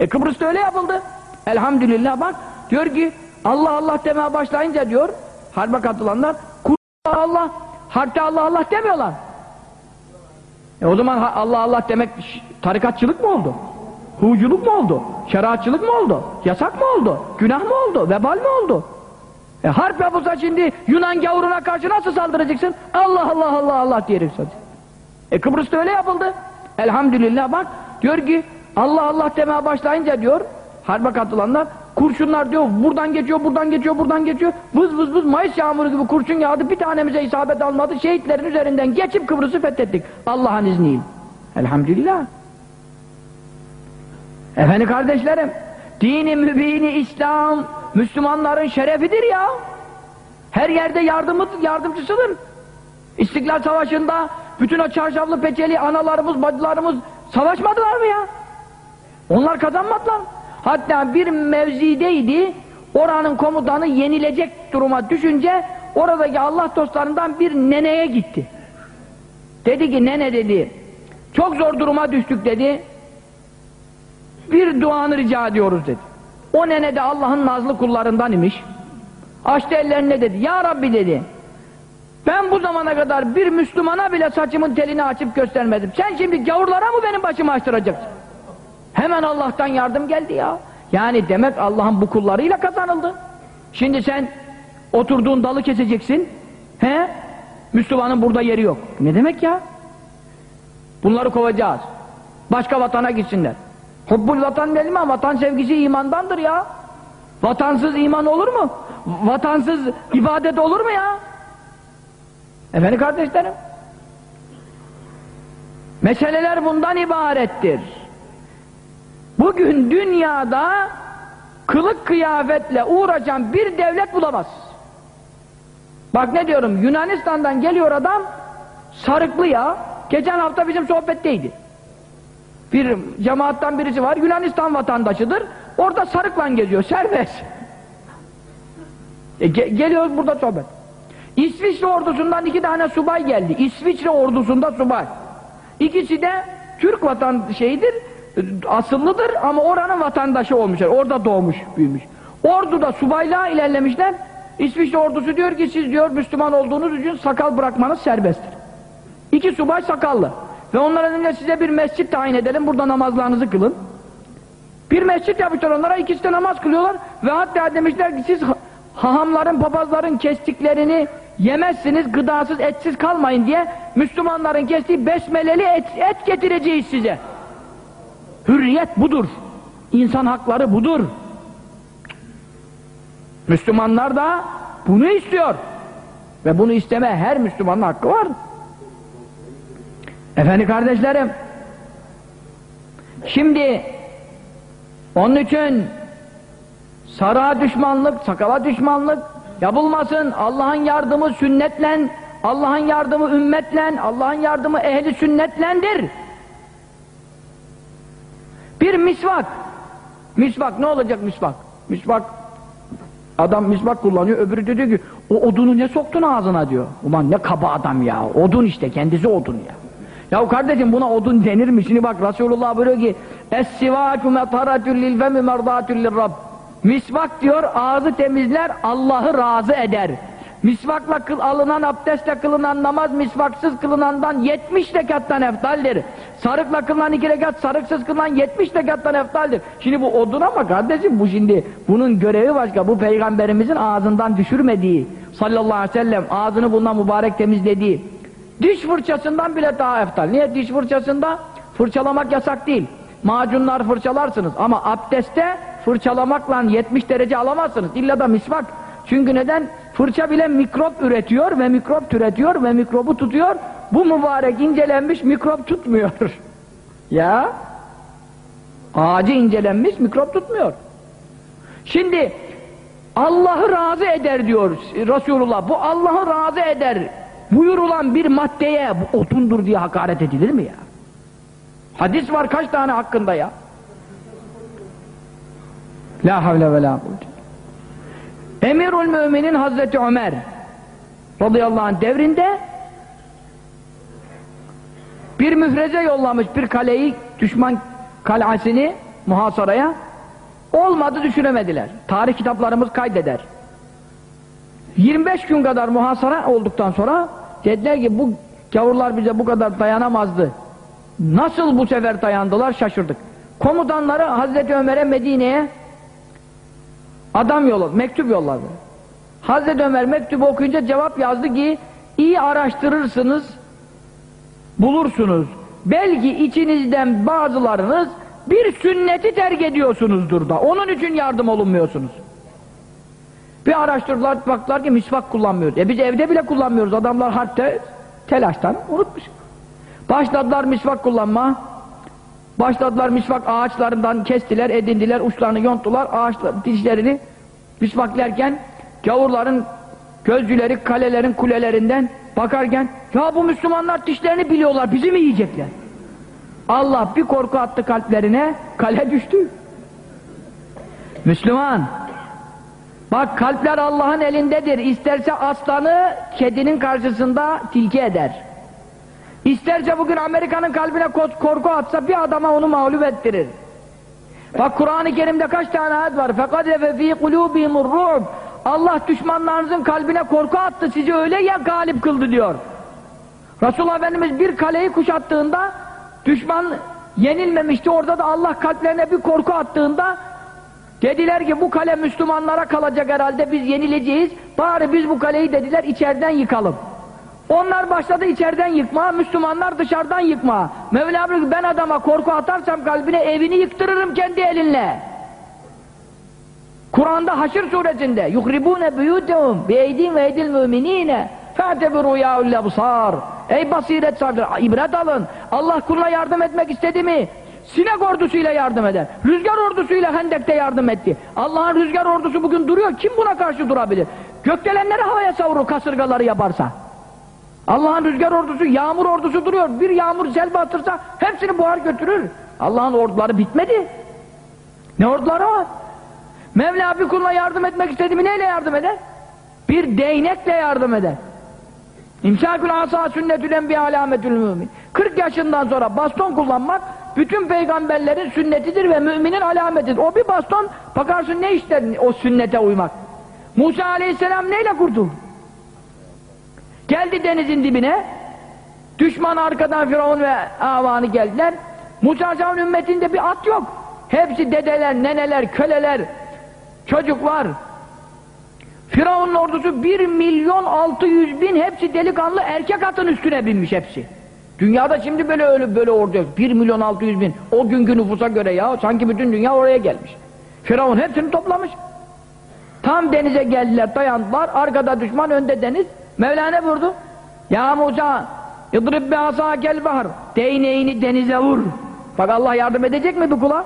E Kıbrıs'ta öyle yapıldı. Elhamdülillah bak diyor ki Allah Allah demeye başlayınca diyor harbe katılanlar Allah Allah harpte Allah Allah demiyorlar. E o zaman Allah Allah demek tarikatçılık mı oldu? Huculuk mu oldu? Şeriatçılık mı oldu? Yasak mı oldu? Günah mı oldu? Vebal mi oldu? E harp yapılsa şimdi Yunan gavuruna karşı nasıl saldıracaksın? Allah Allah Allah Allah diyerek saldıracaksın. E Kıbrıs'ta öyle yapıldı. Elhamdülillah bak diyor ki Allah Allah demeye başlayınca diyor harbe katılanlar kurşunlar diyor buradan geçiyor buradan geçiyor buradan geçiyor vız vız vız Mayıs yağmuru gibi kurşun yağdı bir tanemize isabet almadı şehitlerin üzerinden geçip Kıbrıs'ı fethettik Allah'ın izniyle. Elhamdülillah. Efendim kardeşlerim, dini mübini İslam, Müslümanların şerefidir ya. Her yerde yardımı, yardımcısıdır. İstiklal Savaşı'nda bütün o çarşaflı peçeli analarımız, bacılarımız savaşmadılar mı ya? Onlar kazanmadılar. Hatta bir mevzideydi, oranın komutanı yenilecek duruma düşünce oradaki Allah dostlarından bir neneye gitti. Dedi ki nene dedi, çok zor duruma düştük dedi, bir duanı rica ediyoruz dedi. O nene de Allah'ın nazlı kullarından imiş. Açtı ellerine dedi. Ya Rabbi dedi. Ben bu zamana kadar bir Müslümana bile saçımın telini açıp göstermedim. Sen şimdi gavurlara mı benim başımı açtıracaksın? Hemen Allah'tan yardım geldi ya. Yani demek Allah'ın bu kullarıyla kazanıldı. Şimdi sen oturduğun dalı keseceksin. He? Müslümanın burada yeri yok. Ne demek ya? Bunları kovacağız. Başka vatana gitsinler. Hubbul vatan değil mi? Vatan sevgisi imandandır ya. Vatansız iman olur mu? Vatansız ibadet olur mu ya? Efendim kardeşlerim. Meseleler bundan ibarettir. Bugün dünyada kılık kıyafetle uğraşan bir devlet bulamaz. Bak ne diyorum Yunanistan'dan geliyor adam sarıklı ya. Geçen hafta bizim sohbetteydi. Bir cemaattan birisi var Yunanistan vatandaşıdır. Orada sarıkla geziyor serbest. E, ge geliyoruz burada sohbet. İsviçre ordusundan iki tane subay geldi. İsviçre ordusunda subay. İkisi de Türk vatan şeyidir, asıllıdır ama oranın vatandaşı olmuşlar. Orada doğmuş, büyümüş. Orduda subaylığa ilerlemişler. İsviçre ordusu diyor ki siz diyor Müslüman olduğunuz için sakal bırakmanız serbesttir. İki subay sakallı. Ve onlara dedim size bir mescit tayin edelim, burada namazlarınızı kılın. Bir mescit yapmışlar onlara, ikisi de namaz kılıyorlar. Ve hatta demişler ki siz hahamların, papazların kestiklerini yemezsiniz, gıdasız, etsiz kalmayın diye Müslümanların kestiği besmeleli et, et getireceğiz size. Hürriyet budur. İnsan hakları budur. Müslümanlar da bunu istiyor. Ve bunu isteme her Müslümanın hakkı var. Efendim kardeşlerim, şimdi onun için sarığa düşmanlık, sakala düşmanlık, Yapılmasın. Allah'ın yardımı sünnetle, Allah'ın yardımı ümmetle, Allah'ın yardımı ehli sünnetlendir. Bir misvak. Misvak ne olacak misvak? Misvak Adam misvak kullanıyor, öbürü de diyor ki o odunu ne soktun ağzına diyor. Ulan ne kaba adam ya, odun işte, kendisi odun ya. Ya kardeşim buna odun denir mi? Şimdi bak Resulullah buyuruyor ki Es-sivâkü metaratül lil femi merdâtül lirrab Misvak diyor ağzı temizler, Allah'ı razı eder. Misvakla kıl, alınan abdestle kılınan namaz misvaksız kılınandan 70 rekattan eftaldir. Sarıkla kılınan iki rekat, sarıksız kılınan 70 rekattan eftaldir. Şimdi bu odun ama kardeşim bu şimdi bunun görevi başka. Bu peygamberimizin ağzından düşürmediği sallallahu aleyhi ve sellem ağzını bundan mübarek temizlediği diş fırçasından bile daha eftal. Niye diş fırçasında? Fırçalamak yasak değil. Macunlar fırçalarsınız ama abdestte fırçalamakla 70 derece alamazsınız. İlla da misvak. Çünkü neden? Fırça bile mikrop üretiyor ve mikrop türetiyor ve mikrobu tutuyor. Bu mübarek incelenmiş mikrop tutmuyor. ya ağacı incelenmiş mikrop tutmuyor. Şimdi Allah'ı razı eder diyor Resulullah. Bu Allah'ı razı eder buyurulan bir maddeye bu odundur diye hakaret edilir mi ya? Hadis var kaç tane hakkında ya? La havle ve la kuvvete. Emirül Müminin Hazreti Ömer radıyallahu anh devrinde bir müfreze yollamış bir kaleyi düşman kalesini muhasaraya olmadı düşüremediler. Tarih kitaplarımız kaydeder. 25 gün kadar muhasara olduktan sonra dediler ki bu gavurlar bize bu kadar dayanamazdı. Nasıl bu sefer dayandılar şaşırdık. Komutanları Hazreti Ömer'e Medine'ye adam yolladı, mektup yolladı. Hazreti Ömer mektubu okuyunca cevap yazdı ki iyi araştırırsınız, bulursunuz. Belki içinizden bazılarınız bir sünneti terk ediyorsunuzdur da. Onun için yardım olunmuyorsunuz. Bir araştırdılar, baktılar ki misvak kullanmıyoruz. E biz evde bile kullanmıyoruz. Adamlar harpte telaştan unutmuş. Başladılar misvak kullanma. Başladılar misvak ağaçlarından kestiler, edindiler, uçlarını yonttular, ağaçlar, dişlerini misvaklerken gavurların gözcüleri kalelerin kulelerinden bakarken ya bu Müslümanlar dişlerini biliyorlar, bizi mi yiyecekler? Allah bir korku attı kalplerine, kale düştü. Müslüman, bak kalpler Allah'ın elindedir. İsterse aslanı kedinin karşısında tilki eder. İsterse bugün Amerika'nın kalbine korku atsa bir adama onu mağlup ettirir. Bak Kur'an-ı Kerim'de kaç tane ayet var? فَقَدْ فِي قُلُوبِهِمُ الرُّعْبِ Allah düşmanlarınızın kalbine korku attı, sizi öyle ya galip kıldı diyor. Resulullah Efendimiz bir kaleyi kuşattığında düşman yenilmemişti. Orada da Allah kalplerine bir korku attığında dediler ki bu kale Müslümanlara kalacak herhalde biz yenileceğiz. Bari biz bu kaleyi dediler içeriden yıkalım. Onlar başladı içeriden yıkma, Müslümanlar dışarıdan yıkma. Mevla buyuruyor ben adama korku atarsam kalbine evini yıktırırım kendi elinle. Kur'an'da Haşr suresinde yuhribune buyutehum bi ve eydil müminine fe'tebiru ya'ul absar Ey basiret sahibi ibret alın. Allah kuluna yardım etmek istedi mi? Sinek ordusuyla yardım eder. Rüzgar ordusuyla Hendek'te yardım etti. Allah'ın rüzgar ordusu bugün duruyor. Kim buna karşı durabilir? Gökdelenleri havaya savurur kasırgaları yaparsa. Allah'ın rüzgar ordusu, yağmur ordusu duruyor. Bir yağmur sel batırsa hepsini buhar götürür. Allah'ın orduları bitmedi. Ne orduları var? Mevla bir kuluna yardım etmek istedi mi neyle yardım eder? Bir değnekle yardım eder. İmsakül asa sünnetül enbiya alametül mümin. 40 yaşından sonra baston kullanmak bütün peygamberlerin sünnetidir ve müminin alametidir. O bir baston bakarsın ne ister o sünnete uymak. Musa aleyhisselam neyle kurtuldu? Geldi denizin dibine. Düşman arkadan Firavun ve avanı geldiler. Musa Aleyhisselam'ın ümmetinde bir at yok. Hepsi dedeler, neneler, köleler, çocuklar. Firavun'un ordusu 1 milyon 600 bin hepsi delikanlı erkek atın üstüne binmiş hepsi. Dünyada şimdi böyle öyle böyle ordu yok. 1 milyon 600 bin. O günkü nüfusa göre ya sanki bütün dünya oraya gelmiş. Firavun hepsini toplamış. Tam denize geldiler, dayandılar. Arkada düşman, önde deniz. Mevlana vurdu. Ya Musa, idrib bi asakel bahar. Değneğini denize vur. Bak Allah yardım edecek mi bu kula?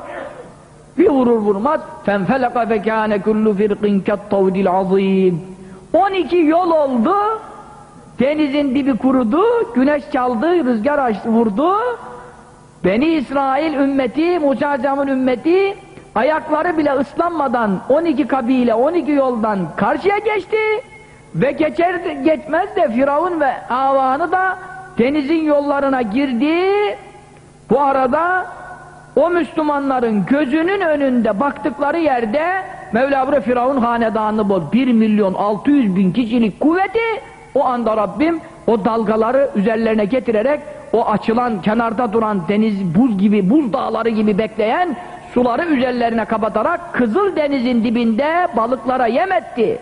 Bir vurur vurmaz. Fenfelaka fekâne kullu firqin kettavdil azîm. 12 yol oldu. Denizin dibi kurudu, güneş çaldı, rüzgar açtı, vurdu. Beni İsrail ümmeti, Musa Aleyhisselam'ın ümmeti ayakları bile ıslanmadan 12 kabile, 12 yoldan karşıya geçti. Ve geçer geçmez de Firavun ve avanı da denizin yollarına girdi. Bu arada o Müslümanların gözünün önünde baktıkları yerde Mevla Firavun hanedanını bol 1 milyon 600 bin kişilik kuvveti o anda Rabbim o dalgaları üzerlerine getirerek o açılan kenarda duran deniz buz gibi buz dağları gibi bekleyen suları üzerlerine kapatarak Kızıl Deniz'in dibinde balıklara yem etti.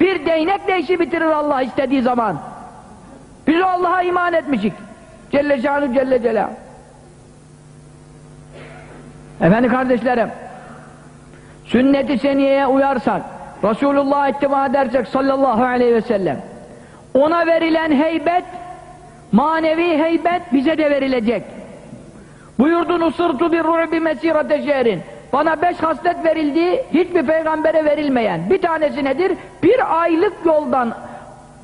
Bir değnekle işi bitirir Allah istediği zaman. Biz Allah'a iman etmişik. Celle Şanü Celle Celal. Efendim kardeşlerim, sünnet-i seniyeye uyarsak, Resulullah ittiba edersek sallallahu aleyhi ve sellem, ona verilen heybet, manevi heybet bize de verilecek. Buyurdu nusırtu bir ru'bi mesirete şehrin. Bana beş haslet verildi, hiçbir peygambere verilmeyen. Bir tanesi nedir? Bir aylık yoldan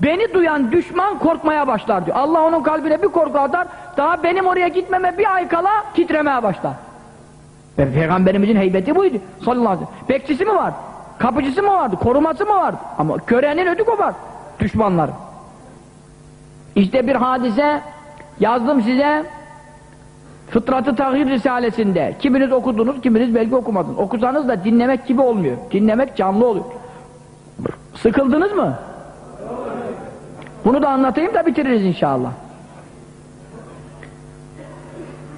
beni duyan düşman korkmaya başlar diyor. Allah onun kalbine bir korku atar, daha benim oraya gitmeme bir ay kala titremeye başlar. Ve Peygamberimizin heybeti buydu. Sallallahu aleyhi ve sellem. Bekçisi mi var? Kapıcısı mı vardı? Koruması mı vardı? Ama körenin ödü kopar. Düşmanlar. İşte bir hadise yazdım size Fıtratı Tahir Risalesinde. Kiminiz okudunuz, kiminiz belki okumadınız. Okusanız da dinlemek gibi olmuyor. Dinlemek canlı oluyor. Sıkıldınız mı? Bunu da anlatayım da bitiririz inşallah.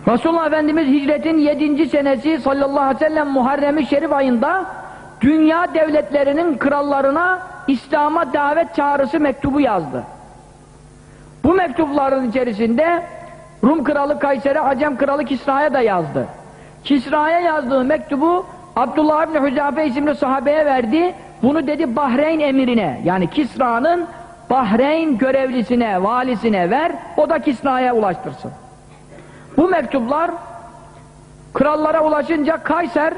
Resulullah Efendimiz hicretin 7. senesi sallallahu aleyhi ve sellem Muharrem-i Şerif ayında dünya devletlerinin krallarına İslam'a davet çağrısı mektubu yazdı. Bu mektupların içerisinde Rum kralı Kayser'e, Acem kralı Kisra'ya da yazdı. Kisra'ya yazdığı mektubu Abdullah ibn Hüzafe isimli sahabeye verdi. Bunu dedi Bahreyn emirine yani Kisra'nın Bahreyn görevlisine, valisine ver, o da Kisra'ya ulaştırsın. Bu mektuplar krallara ulaşınca Kayser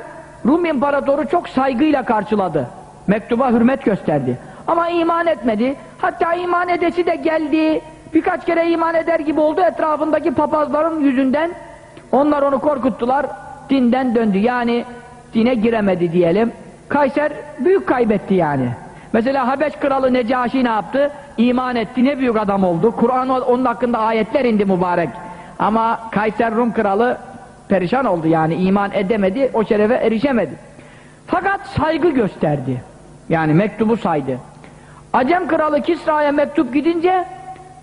Rum imparatoru çok saygıyla karşıladı. Mektuba hürmet gösterdi. Ama iman etmedi. Hatta iman edesi de geldi. Birkaç kere iman eder gibi oldu etrafındaki papazların yüzünden. Onlar onu korkuttular. Dinden döndü. Yani dine giremedi diyelim. Kayser büyük kaybetti yani. Mesela Habeş kralı Necaşi ne yaptı? İman etti. Ne büyük adam oldu. Kur'an onun hakkında ayetler indi mübarek. Ama Kayser Rum kralı perişan oldu yani iman edemedi, o şerefe erişemedi. Fakat saygı gösterdi. Yani mektubu saydı. Acem kralı Kisra'ya mektup gidince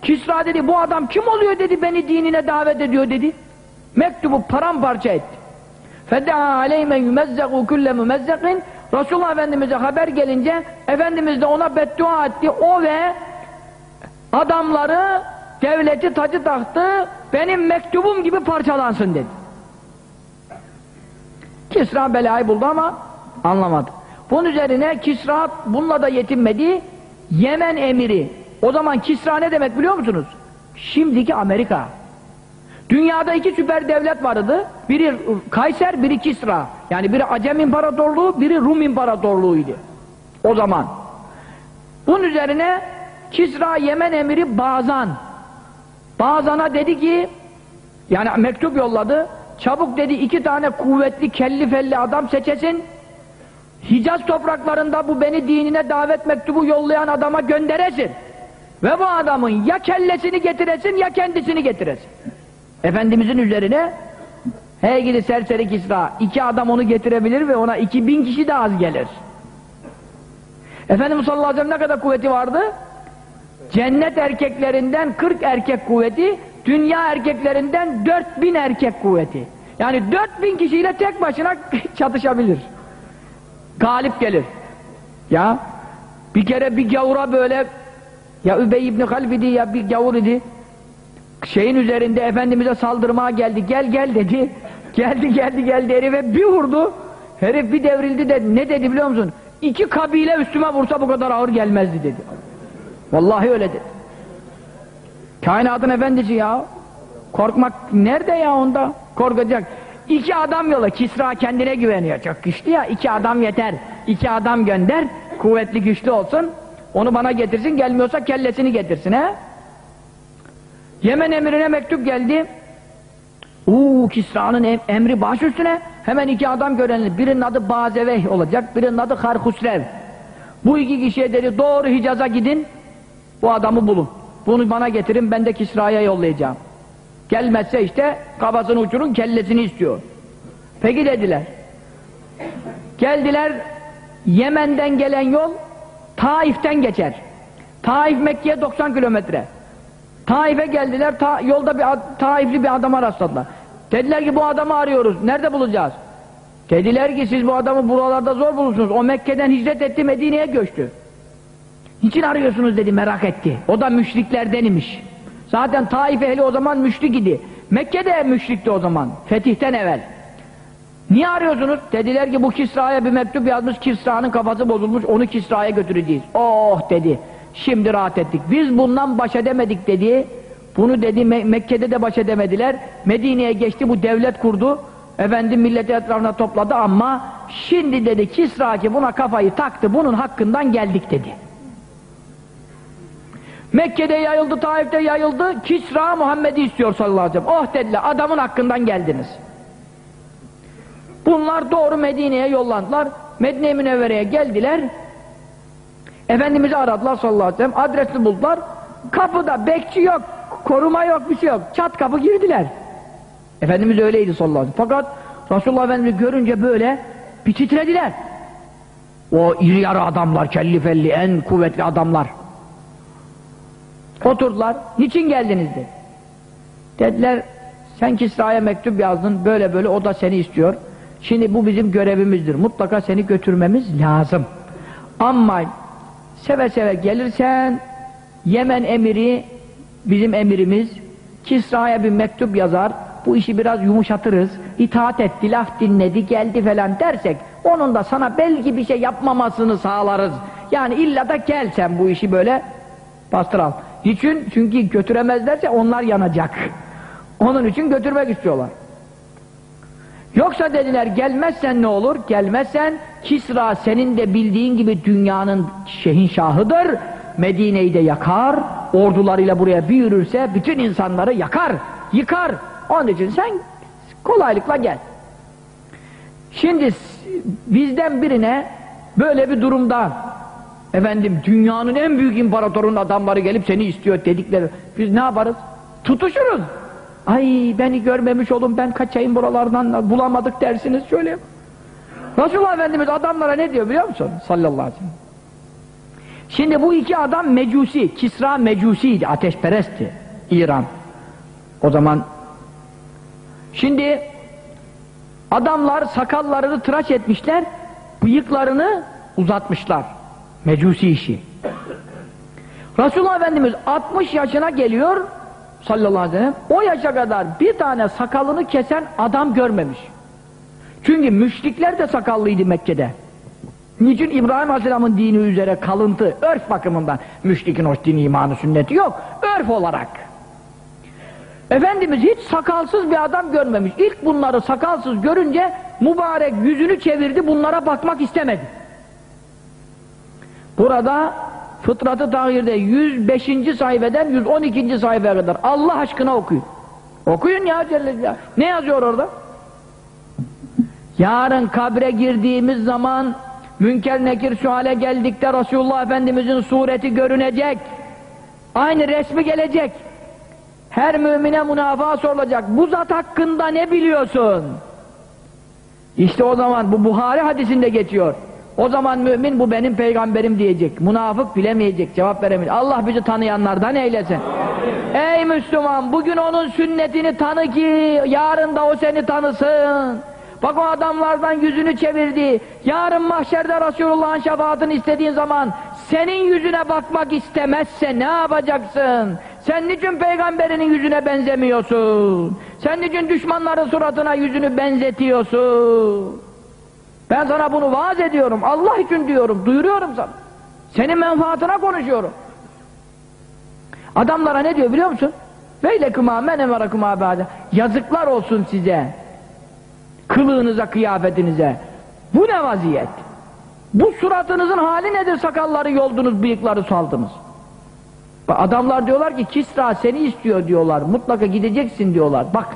Kisra dedi bu adam kim oluyor dedi beni dinine davet ediyor dedi. Mektubu paramparça etti. Fed'a aleymen yumezzegu kulle mumezzekin Resulullah Efendimiz'e haber gelince Efendimiz de ona beddua etti. O ve adamları devleti tacı taktı benim mektubum gibi parçalansın dedi. Kisra belayı buldu ama anlamadı. Bunun üzerine Kisra bununla da yetinmedi. Yemen emiri. O zaman Kisra ne demek biliyor musunuz? Şimdiki Amerika. Dünyada iki süper devlet vardı. Biri Kayser, biri Kisra. Yani biri Acem İmparatorluğu, biri Rum İmparatorluğu'ydu. O zaman. Bunun üzerine Kisra Yemen emiri Bazan. Bazan'a dedi ki yani mektup yolladı. Çabuk dedi iki tane kuvvetli kelli felli adam seçesin. Hicaz topraklarında bu beni dinine davet mektubu yollayan adama gönderesin. Ve bu adamın ya kellesini getiresin ya kendisini getiresin. Efendimizin üzerine hey gidi serseri Kisra iki adam onu getirebilir ve ona iki bin kişi de az gelir. Efendimiz sallallahu aleyhi ve sellem ne kadar kuvveti vardı? Cennet erkeklerinden 40 erkek kuvveti, dünya erkeklerinden 4000 erkek kuvveti. Yani 4000 kişiyle tek başına çatışabilir. Galip gelir. Ya bir kere bir gavura böyle ya Übey ibn Halb idi ya bir gavur idi. Şeyin üzerinde Efendimiz'e saldırmaya geldi. Gel gel dedi. Geldi geldi geldi herife bir vurdu. Herif bir devrildi de ne dedi biliyor musun? İki kabile üstüme vursa bu kadar ağır gelmezdi dedi. Vallahi öyle dedi. Kainatın efendisi ya. Korkmak nerede ya onda? Korkacak. İki adam yola. Kisra kendine güveniyor. Çok güçlü ya. İki adam yeter. İki adam gönder. Kuvvetli güçlü olsun. Onu bana getirsin, gelmiyorsa kellesini getirsin he. Yemen emrine mektup geldi. Uuu Kisra'nın em emri baş üstüne. Hemen iki adam görenli. Birinin adı Bazeveh olacak, birinin adı Harhusrev. Bu iki kişiye dedi doğru Hicaz'a gidin. Bu adamı bulun. Bunu bana getirin ben de Kisra'ya yollayacağım. Gelmezse işte kafasını uçurun kellesini istiyor. Peki dediler. Geldiler Yemen'den gelen yol Taif'ten geçer. Taif Mekke'ye 90 kilometre. Taif'e geldiler, ta, yolda bir Taifli bir adama rastladılar. Dediler ki bu adamı arıyoruz, nerede bulacağız? Dediler ki siz bu adamı buralarda zor bulursunuz. O Mekke'den hicret etti, Medine'ye göçtü. Niçin arıyorsunuz dedi, merak etti. O da müşriklerden imiş. Zaten Taif ehli o zaman müşrik idi. Mekke'de müşrikti o zaman, fetihten evvel. Niye arıyorsunuz? Dediler ki bu Kisra'ya bir mektup yazmış, Kisra'nın kafası bozulmuş, onu Kisra'ya götüreceğiz. Oh dedi, şimdi rahat ettik. Biz bundan baş edemedik dedi. Bunu dedi Me Mekke'de de baş edemediler. Medine'ye geçti, bu devlet kurdu. Efendim milleti etrafına topladı ama şimdi dedi Kisra ki buna kafayı taktı, bunun hakkından geldik dedi. Mekke'de yayıldı, Taif'te yayıldı, Kisra Muhammed'i istiyor sallallahu aleyhi ve sellem. Oh dediler, adamın hakkından geldiniz. Bunlar doğru Medine'ye yollandılar. Medine-i Münevvere'ye geldiler. Efendimiz'i aradılar sallallahu aleyhi ve sellem. Adresini buldular. Kapıda bekçi yok, koruma yok, bir şey yok. Çat kapı girdiler. Efendimiz öyleydi sallallahu aleyhi ve sellem. Fakat Resulullah Efendimiz görünce böyle bir titrediler. O iri yarı adamlar, kelli felli, en kuvvetli adamlar. Oturdular. Niçin geldiniz dedi. Dediler sen Kisra'ya mektup yazdın böyle böyle o da seni istiyor. Şimdi bu bizim görevimizdir. Mutlaka seni götürmemiz lazım. Ama seve seve gelirsen Yemen emiri bizim emirimiz Kisra'ya bir mektup yazar bu işi biraz yumuşatırız itaat etti, laf dinledi, geldi falan dersek onun da sana belki bir şey yapmamasını sağlarız. Yani illa da gel sen bu işi böyle bastır al. Niçin? Çünkü götüremezlerse onlar yanacak. Onun için götürmek istiyorlar. Yoksa dediler gelmezsen ne olur? Gelmezsen Kisra senin de bildiğin gibi dünyanın şehinşahıdır. Medine'yi de yakar. Ordularıyla buraya bir yürürse bütün insanları yakar, yıkar. Onun için sen kolaylıkla gel. Şimdi bizden birine böyle bir durumda efendim dünyanın en büyük imparatorunun adamları gelip seni istiyor dedikleri biz ne yaparız? Tutuşuruz. Ay beni görmemiş olun ben kaçayım buralardan bulamadık dersiniz şöyle. Resulullah Efendimiz adamlara ne diyor biliyor musun? Sallallahu aleyhi ve sellem. Şimdi bu iki adam mecusi, Kisra mecusiydi, ateşperestti İran. O zaman şimdi adamlar sakallarını tıraş etmişler, bıyıklarını uzatmışlar. Mecusi işi. Resulullah Efendimiz 60 yaşına geliyor sallallahu aleyhi ve sellem o yaşa kadar bir tane sakalını kesen adam görmemiş. Çünkü müşrikler de sakallıydı Mekke'de. Niçin İbrahim Aleyhisselam'ın dini üzere kalıntı, örf bakımından müşrikin hoş dini imanı sünneti yok, örf olarak. Efendimiz hiç sakalsız bir adam görmemiş. İlk bunları sakalsız görünce mübarek yüzünü çevirdi, bunlara bakmak istemedi. Burada Fıtratı Tahir'de 105. sayfeden 112. sayfaya kadar Allah aşkına okuyun. Okuyun ya Celle Ne yazıyor orada? Yarın kabre girdiğimiz zaman Münker nekir şu hale geldikte Resulullah Efendimizin sureti görünecek. Aynı resmi gelecek. Her mümine münafaa sorulacak. Bu zat hakkında ne biliyorsun? İşte o zaman bu Buhari hadisinde geçiyor. O zaman mümin bu benim peygamberim diyecek. Münafık bilemeyecek, cevap veremeyecek. Allah bizi tanıyanlardan eylesin. Ey Müslüman, bugün onun sünnetini tanı ki yarın da o seni tanısın. Bak o adamlardan yüzünü çevirdi. Yarın mahşerde Resulullah'ın şefaatini istediğin zaman senin yüzüne bakmak istemezse ne yapacaksın? Sen niçin peygamberinin yüzüne benzemiyorsun? Sen niçin düşmanların suratına yüzünü benzetiyorsun? Ben sana bunu vaaz ediyorum. Allah için diyorum, duyuruyorum sana. Senin menfaatına konuşuyorum. Adamlara ne diyor biliyor musun? Veylekuma men emerakuma ba'de. Yazıklar olsun size. Kılığınıza, kıyafetinize. Bu ne vaziyet? Bu suratınızın hali nedir? Sakalları yoldunuz, bıyıkları saldınız. Adamlar diyorlar ki Kisra seni istiyor diyorlar. Mutlaka gideceksin diyorlar. Bak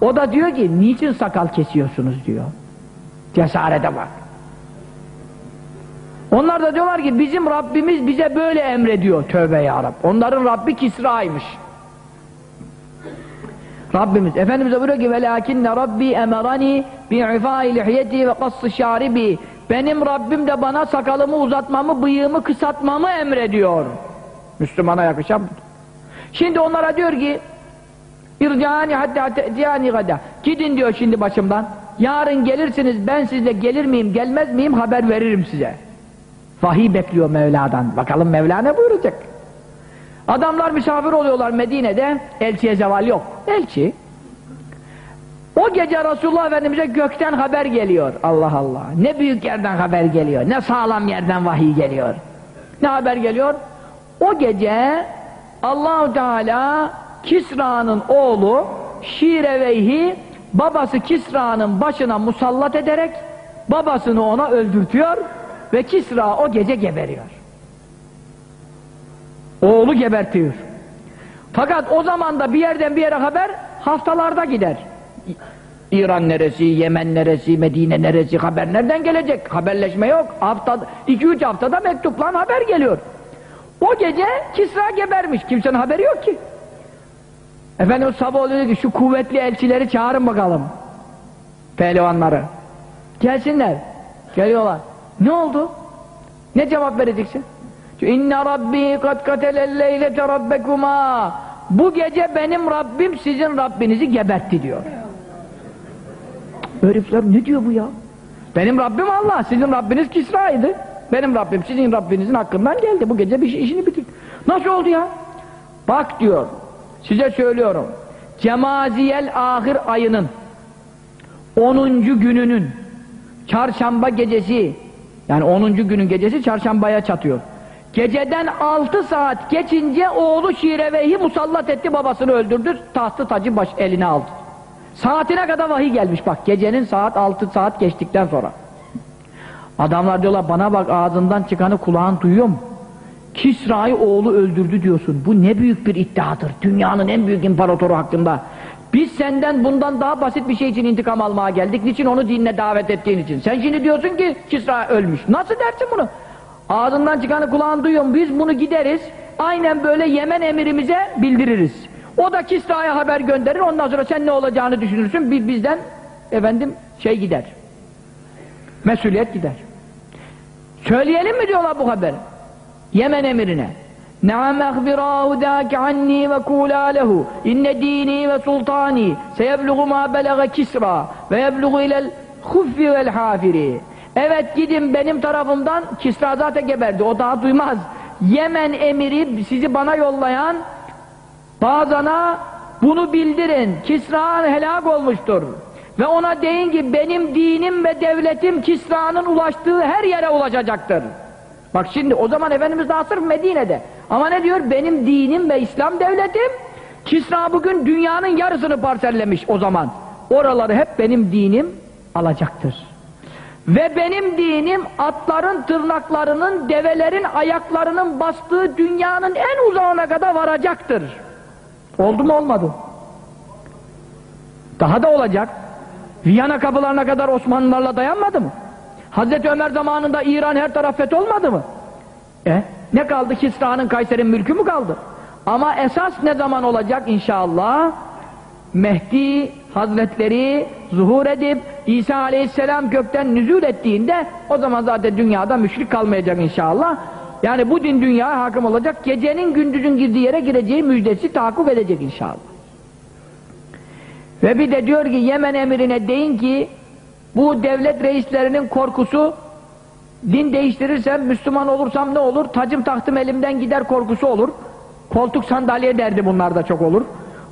o da diyor ki niçin sakal kesiyorsunuz diyor. Cesarete bak. Onlar da diyorlar ki bizim Rabbimiz bize böyle emrediyor. Tövbe ya Rab. Onların Rabbi Kisra'ymış. Rabbimiz Efendimiz'e buyuruyor ki velakinne Rabbi emerani bi'ifai lihiyeti ve kassı şaribi benim Rabbim de bana sakalımı uzatmamı, bıyığımı kısaltmamı emrediyor. Müslümana yakışan budur. Şimdi onlara diyor ki İrcani hatta te'tiyani gada. Gidin diyor şimdi başımdan. Yarın gelirsiniz ben sizle gelir miyim gelmez miyim haber veririm size. Vahiy bekliyor Mevla'dan. Bakalım Mevla ne buyuracak? Adamlar misafir oluyorlar Medine'de. Elçiye zeval yok. Elçi. O gece Resulullah Efendimiz'e gökten haber geliyor. Allah Allah. Ne büyük yerden haber geliyor. Ne sağlam yerden vahiy geliyor. Ne haber geliyor? O gece Allahu Teala Kisra'nın oğlu Şireveyhi babası Kisra'nın başına musallat ederek babasını ona öldürtüyor ve Kisra o gece geberiyor. Oğlu gebertiyor. Fakat o zaman da bir yerden bir yere haber haftalarda gider. İran neresi, Yemen neresi, Medine neresi haber nereden gelecek? Haberleşme yok. Hafta, iki üç haftada mektupla haber geliyor. O gece Kisra gebermiş. Kimsenin haberi yok ki. Efendimiz sabah oluyor ki şu kuvvetli elçileri çağırın bakalım. Pehlivanları. Gelsinler. Geliyorlar. Ne oldu? Ne cevap vereceksin? İnne Rabbi kad katelel leylete rabbekuma Bu gece benim Rabbim sizin Rabbinizi gebertti diyor. Herifler ne diyor bu ya? Benim Rabbim Allah, sizin Rabbiniz Kisra'ydı. Benim Rabbim sizin Rabbinizin hakkından geldi. Bu gece bir işini bitir. Nasıl oldu ya? Bak diyor, size söylüyorum. Cemaziyel ahir ayının 10. gününün çarşamba gecesi yani 10. günün gecesi çarşambaya çatıyor. Geceden 6 saat geçince oğlu Şirevehi musallat etti babasını öldürdü tahtı tacı baş eline aldı. Saatine kadar vahiy gelmiş bak gecenin saat 6 saat geçtikten sonra. Adamlar diyorlar bana bak ağzından çıkanı kulağın duyuyor mu? Kisra'yı oğlu öldürdü diyorsun. Bu ne büyük bir iddiadır. Dünyanın en büyük imparatoru hakkında. Biz senden bundan daha basit bir şey için intikam almaya geldik. Niçin onu dinle davet ettiğin için. Sen şimdi diyorsun ki Kisra ölmüş. Nasıl dersin bunu? Ağzından çıkanı kulağın duyuyor? Biz bunu gideriz. Aynen böyle Yemen emirimize bildiririz. O da Kisra'ya haber gönderir. Ondan sonra sen ne olacağını düşünürsün. Bir bizden efendim şey gider. Mesuliyet gider. Söyleyelim mi diyorlar bu haberi? Yemen emirine. Naam akhbirahu dâke anni ve kûlâ lehu inne dînî ve sultâni seyebluğu mâ belege kisra ve yebluğu ilel huffi vel hafiri. Evet gidin benim tarafımdan Kisra zaten geberdi o daha duymaz. Yemen emiri sizi bana yollayan bazana bunu bildirin. Kisra helak olmuştur. Ve ona deyin ki benim dinim ve devletim Kisra'nın ulaştığı her yere ulaşacaktır. Bak şimdi o zaman Efendimiz daha sırf Medine'de. Ama ne diyor? Benim dinim ve İslam devletim Kisra bugün dünyanın yarısını parsellemiş o zaman. Oraları hep benim dinim alacaktır. Ve benim dinim atların tırnaklarının, develerin ayaklarının bastığı dünyanın en uzağına kadar varacaktır. Oldu mu olmadı? Daha da olacak. Viyana kapılarına kadar Osmanlılarla dayanmadı mı? Hazreti Ömer zamanında İran her taraf fetholmadı mı? E ne kaldı? Kisra'nın Kayser'in mülkü mü kaldı? Ama esas ne zaman olacak inşallah? Mehdi Hazretleri zuhur edip İsa Aleyhisselam gökten nüzul ettiğinde o zaman zaten dünyada müşrik kalmayacak inşallah. Yani bu din dünyaya hakim olacak. Gecenin gündüzün girdiği yere gireceği müjdesi tahakkuk edecek inşallah. Ve bir de diyor ki Yemen emirine deyin ki bu devlet reislerinin korkusu din değiştirirsem, Müslüman olursam ne olur? Tacım tahtım elimden gider korkusu olur. Koltuk sandalye derdi bunlar da çok olur.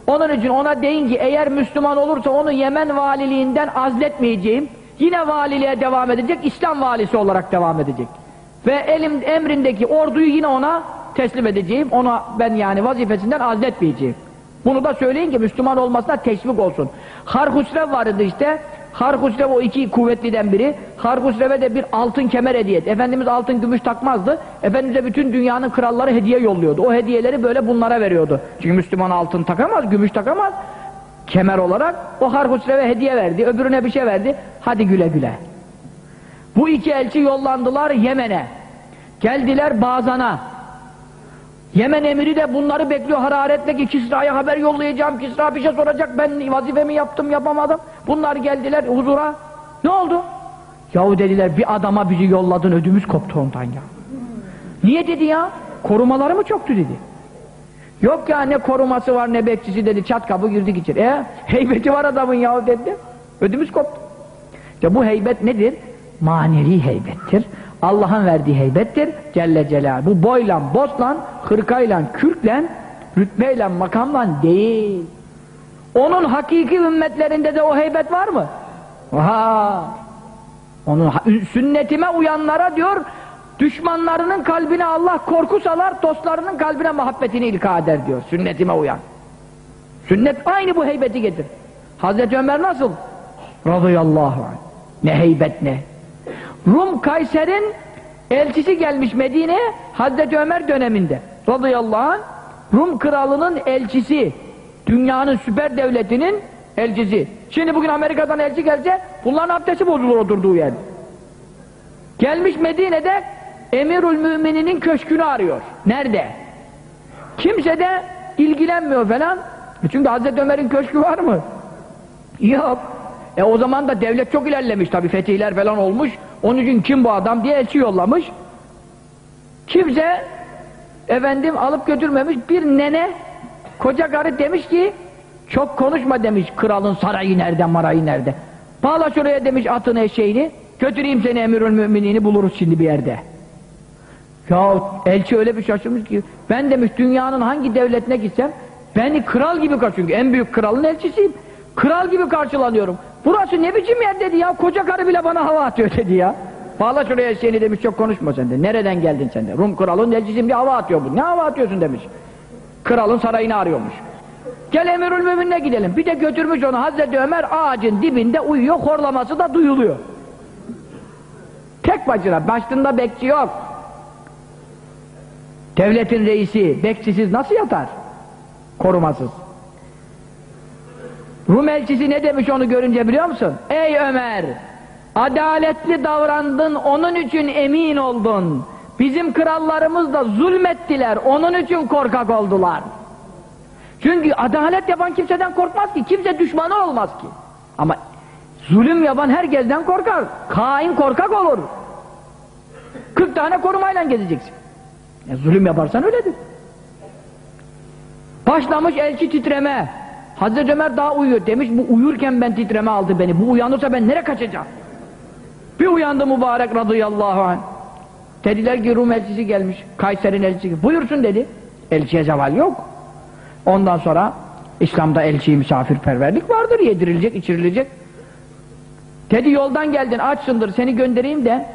Onun için ona deyin ki eğer Müslüman olursa onu Yemen valiliğinden azletmeyeceğim. Yine valiliğe devam edecek, İslam valisi olarak devam edecek. Ve elim emrindeki orduyu yine ona teslim edeceğim. Ona ben yani vazifesinden azletmeyeceğim. Bunu da söyleyin ki Müslüman olmasına teşvik olsun. Harhusrev vardı işte. Harkusrev o iki kuvvetliden biri. Harkusrev'e de bir altın kemer hediye etti. Efendimiz altın gümüş takmazdı. Efendimiz'e bütün dünyanın kralları hediye yolluyordu. O hediyeleri böyle bunlara veriyordu. Çünkü Müslüman altın takamaz, gümüş takamaz. Kemer olarak o Harkusrev'e hediye verdi. Öbürüne bir şey verdi. Hadi güle güle. Bu iki elçi yollandılar Yemen'e. Geldiler Bazan'a. Yemen emiri de bunları bekliyor hararetle ki Kisra'ya haber yollayacağım. Kisra bir şey soracak. Ben vazifemi yaptım yapamadım. Bunlar geldiler huzura. Ne oldu? Yahu dediler bir adama bizi yolladın ödümüz koptu ondan ya. Niye dedi ya? Korumaları mı çoktu dedi. Yok ya ne koruması var ne bekçisi dedi. Çat kapı girdik içeri. E heybeti var adamın ya dedi. Ödümüz koptu. İşte bu heybet nedir? Manevi heybettir. Allah'ın verdiği heybettir. Celle Celal. Bu boyla, bosla, hırkayla, kürkle, rütbeyle, makamla değil. Onun hakiki ümmetlerinde de o heybet var mı? Ha. Onun sünnetime uyanlara diyor düşmanlarının kalbine Allah korku salar, dostlarının kalbine muhabbetini ilka eder diyor. Sünnetime uyan. Sünnet aynı bu heybeti getir. Hazreti Ömer nasıl? Radıyallahu anh. Ne heybet ne. Rum Kayser'in elçisi gelmiş Medine'ye Hazreti Ömer döneminde. Radıyallahu anh. Rum kralının elçisi. Dünyanın süper devletinin elçisi. Şimdi bugün Amerika'dan elçi gelse bunların abdesti bozulur oturduğu yerde. Gelmiş Medine'de Emirül Mümininin köşkünü arıyor. Nerede? Kimse de ilgilenmiyor falan. Çünkü Hazreti Ömer'in köşkü var mı? Yok. E o zaman da devlet çok ilerlemiş tabi fetihler falan olmuş. Onun için kim bu adam diye elçi yollamış. Kimse efendim alıp götürmemiş bir nene koca karı demiş ki çok konuşma demiş kralın sarayı nerede marayı nerede. Bağla şuraya demiş atını eşeğini götüreyim seni emirül müminini buluruz şimdi bir yerde. Ya elçi öyle bir şaşırmış ki ben demiş dünyanın hangi devletine gitsem beni kral gibi karşı çünkü en büyük kralın elçisiyim. Kral gibi karşılanıyorum. Burası ne biçim yer dedi ya. Koca karı bile bana hava atıyor dedi ya. Bağla şuraya seni demiş çok konuşma sen de. Nereden geldin sen de? Rum kralın elçisiyim diye hava atıyor bu. Ne hava atıyorsun demiş. Kralın sarayını arıyormuş. Gel emirül müminine gidelim. Bir de götürmüş onu Hazreti Ömer ağacın dibinde uyuyor. Horlaması da duyuluyor. Tek başına. Başında bekçi yok. Devletin reisi bekçisiz nasıl yatar? Korumasız. Rum elçisi ne demiş onu görünce biliyor musun? Ey Ömer! Adaletli davrandın, onun için emin oldun. Bizim krallarımız da zulmettiler, onun için korkak oldular. Çünkü adalet yapan kimseden korkmaz ki, kimse düşmanı olmaz ki. Ama zulüm yapan herkesten korkar. Kain korkak olur. 40 tane korumayla gezeceksin. E, zulüm yaparsan öyledir. Başlamış elçi titreme. Hazreti Ömer daha uyuyor. Demiş bu uyurken ben titreme aldı beni. Bu uyanırsa ben nereye kaçacağım? Bir uyandı mübarek radıyallahu anh. Dediler ki Rum elçisi gelmiş Kayser'in elçisi. Buyursun dedi. Elçiye zeval yok. Ondan sonra İslam'da elçi misafirperverlik vardır. Yedirilecek içirilecek. Dedi yoldan geldin açsındır seni göndereyim de.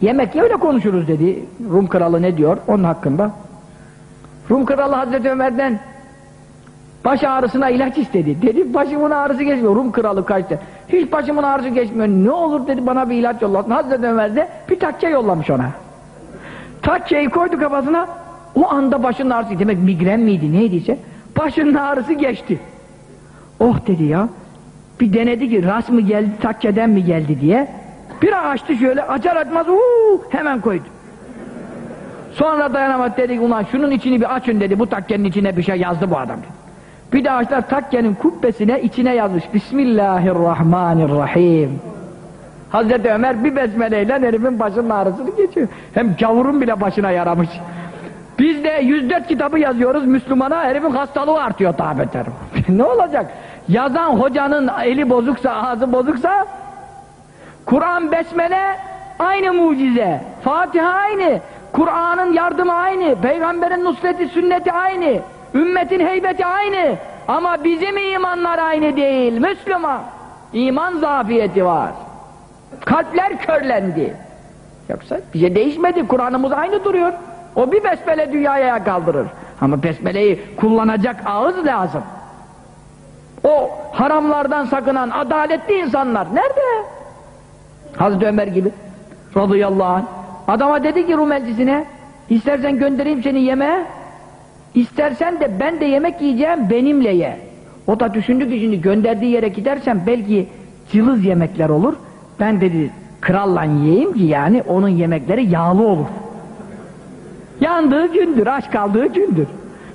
Yemek öyle konuşuruz dedi. Rum kralı ne diyor? Onun hakkında. Rum kralı Hazreti Ömer'den Baş ağrısına ilaç istedi. Dedi başımın ağrısı geçmiyor. Rum kralı kaçtı. Hiç başımın ağrısı geçmiyor. Ne olur dedi bana bir ilaç yollasın. Hazreti Ömer de bir takke yollamış ona. Takkeyi koydu kafasına. O anda başının ağrısı demek migren miydi neydiyse başının ağrısı geçti. Oh dedi ya. Bir denedi ki ras mı geldi takkeden mi geldi diye. Bir açtı şöyle açar açmaz uuu, hemen koydu. Sonra dayanamadı dedi ulan şunun içini bir açın dedi bu takkenin içine bir şey yazdı bu adam dedi. Bir de ağaçlar takkenin kubbesine içine yazmış. Bismillahirrahmanirrahim. Hazreti Ömer bir besmeleyle herifin başının ağrısını geçiyor. Hem gavurun bile başına yaramış. Biz de 104 kitabı yazıyoruz Müslümana herifin hastalığı artıyor beter ne olacak? Yazan hocanın eli bozuksa ağzı bozuksa Kur'an besmele aynı mucize. Fatiha aynı. Kur'an'ın yardımı aynı. Peygamberin nusreti sünneti aynı Ümmetin heybeti aynı ama bizim imanlar aynı değil Müslüman. İman zafiyeti var. Kalpler körlendi. Yoksa bir şey değişmedi. Kur'an'ımız aynı duruyor. O bir besmele dünyaya kaldırır. Ama besmeleyi kullanacak ağız lazım. O haramlardan sakınan adaletli insanlar nerede? Hazreti Ömer gibi radıyallahu anh. Adama dedi ki Rumelcisine istersen göndereyim seni yemeğe istersen de ben de yemek yiyeceğim benimle ye. O da düşündü ki şimdi gönderdiği yere gidersen belki cılız yemekler olur. Ben dedi kralla yiyeyim ki yani onun yemekleri yağlı olur. Yandığı gündür, aç kaldığı gündür.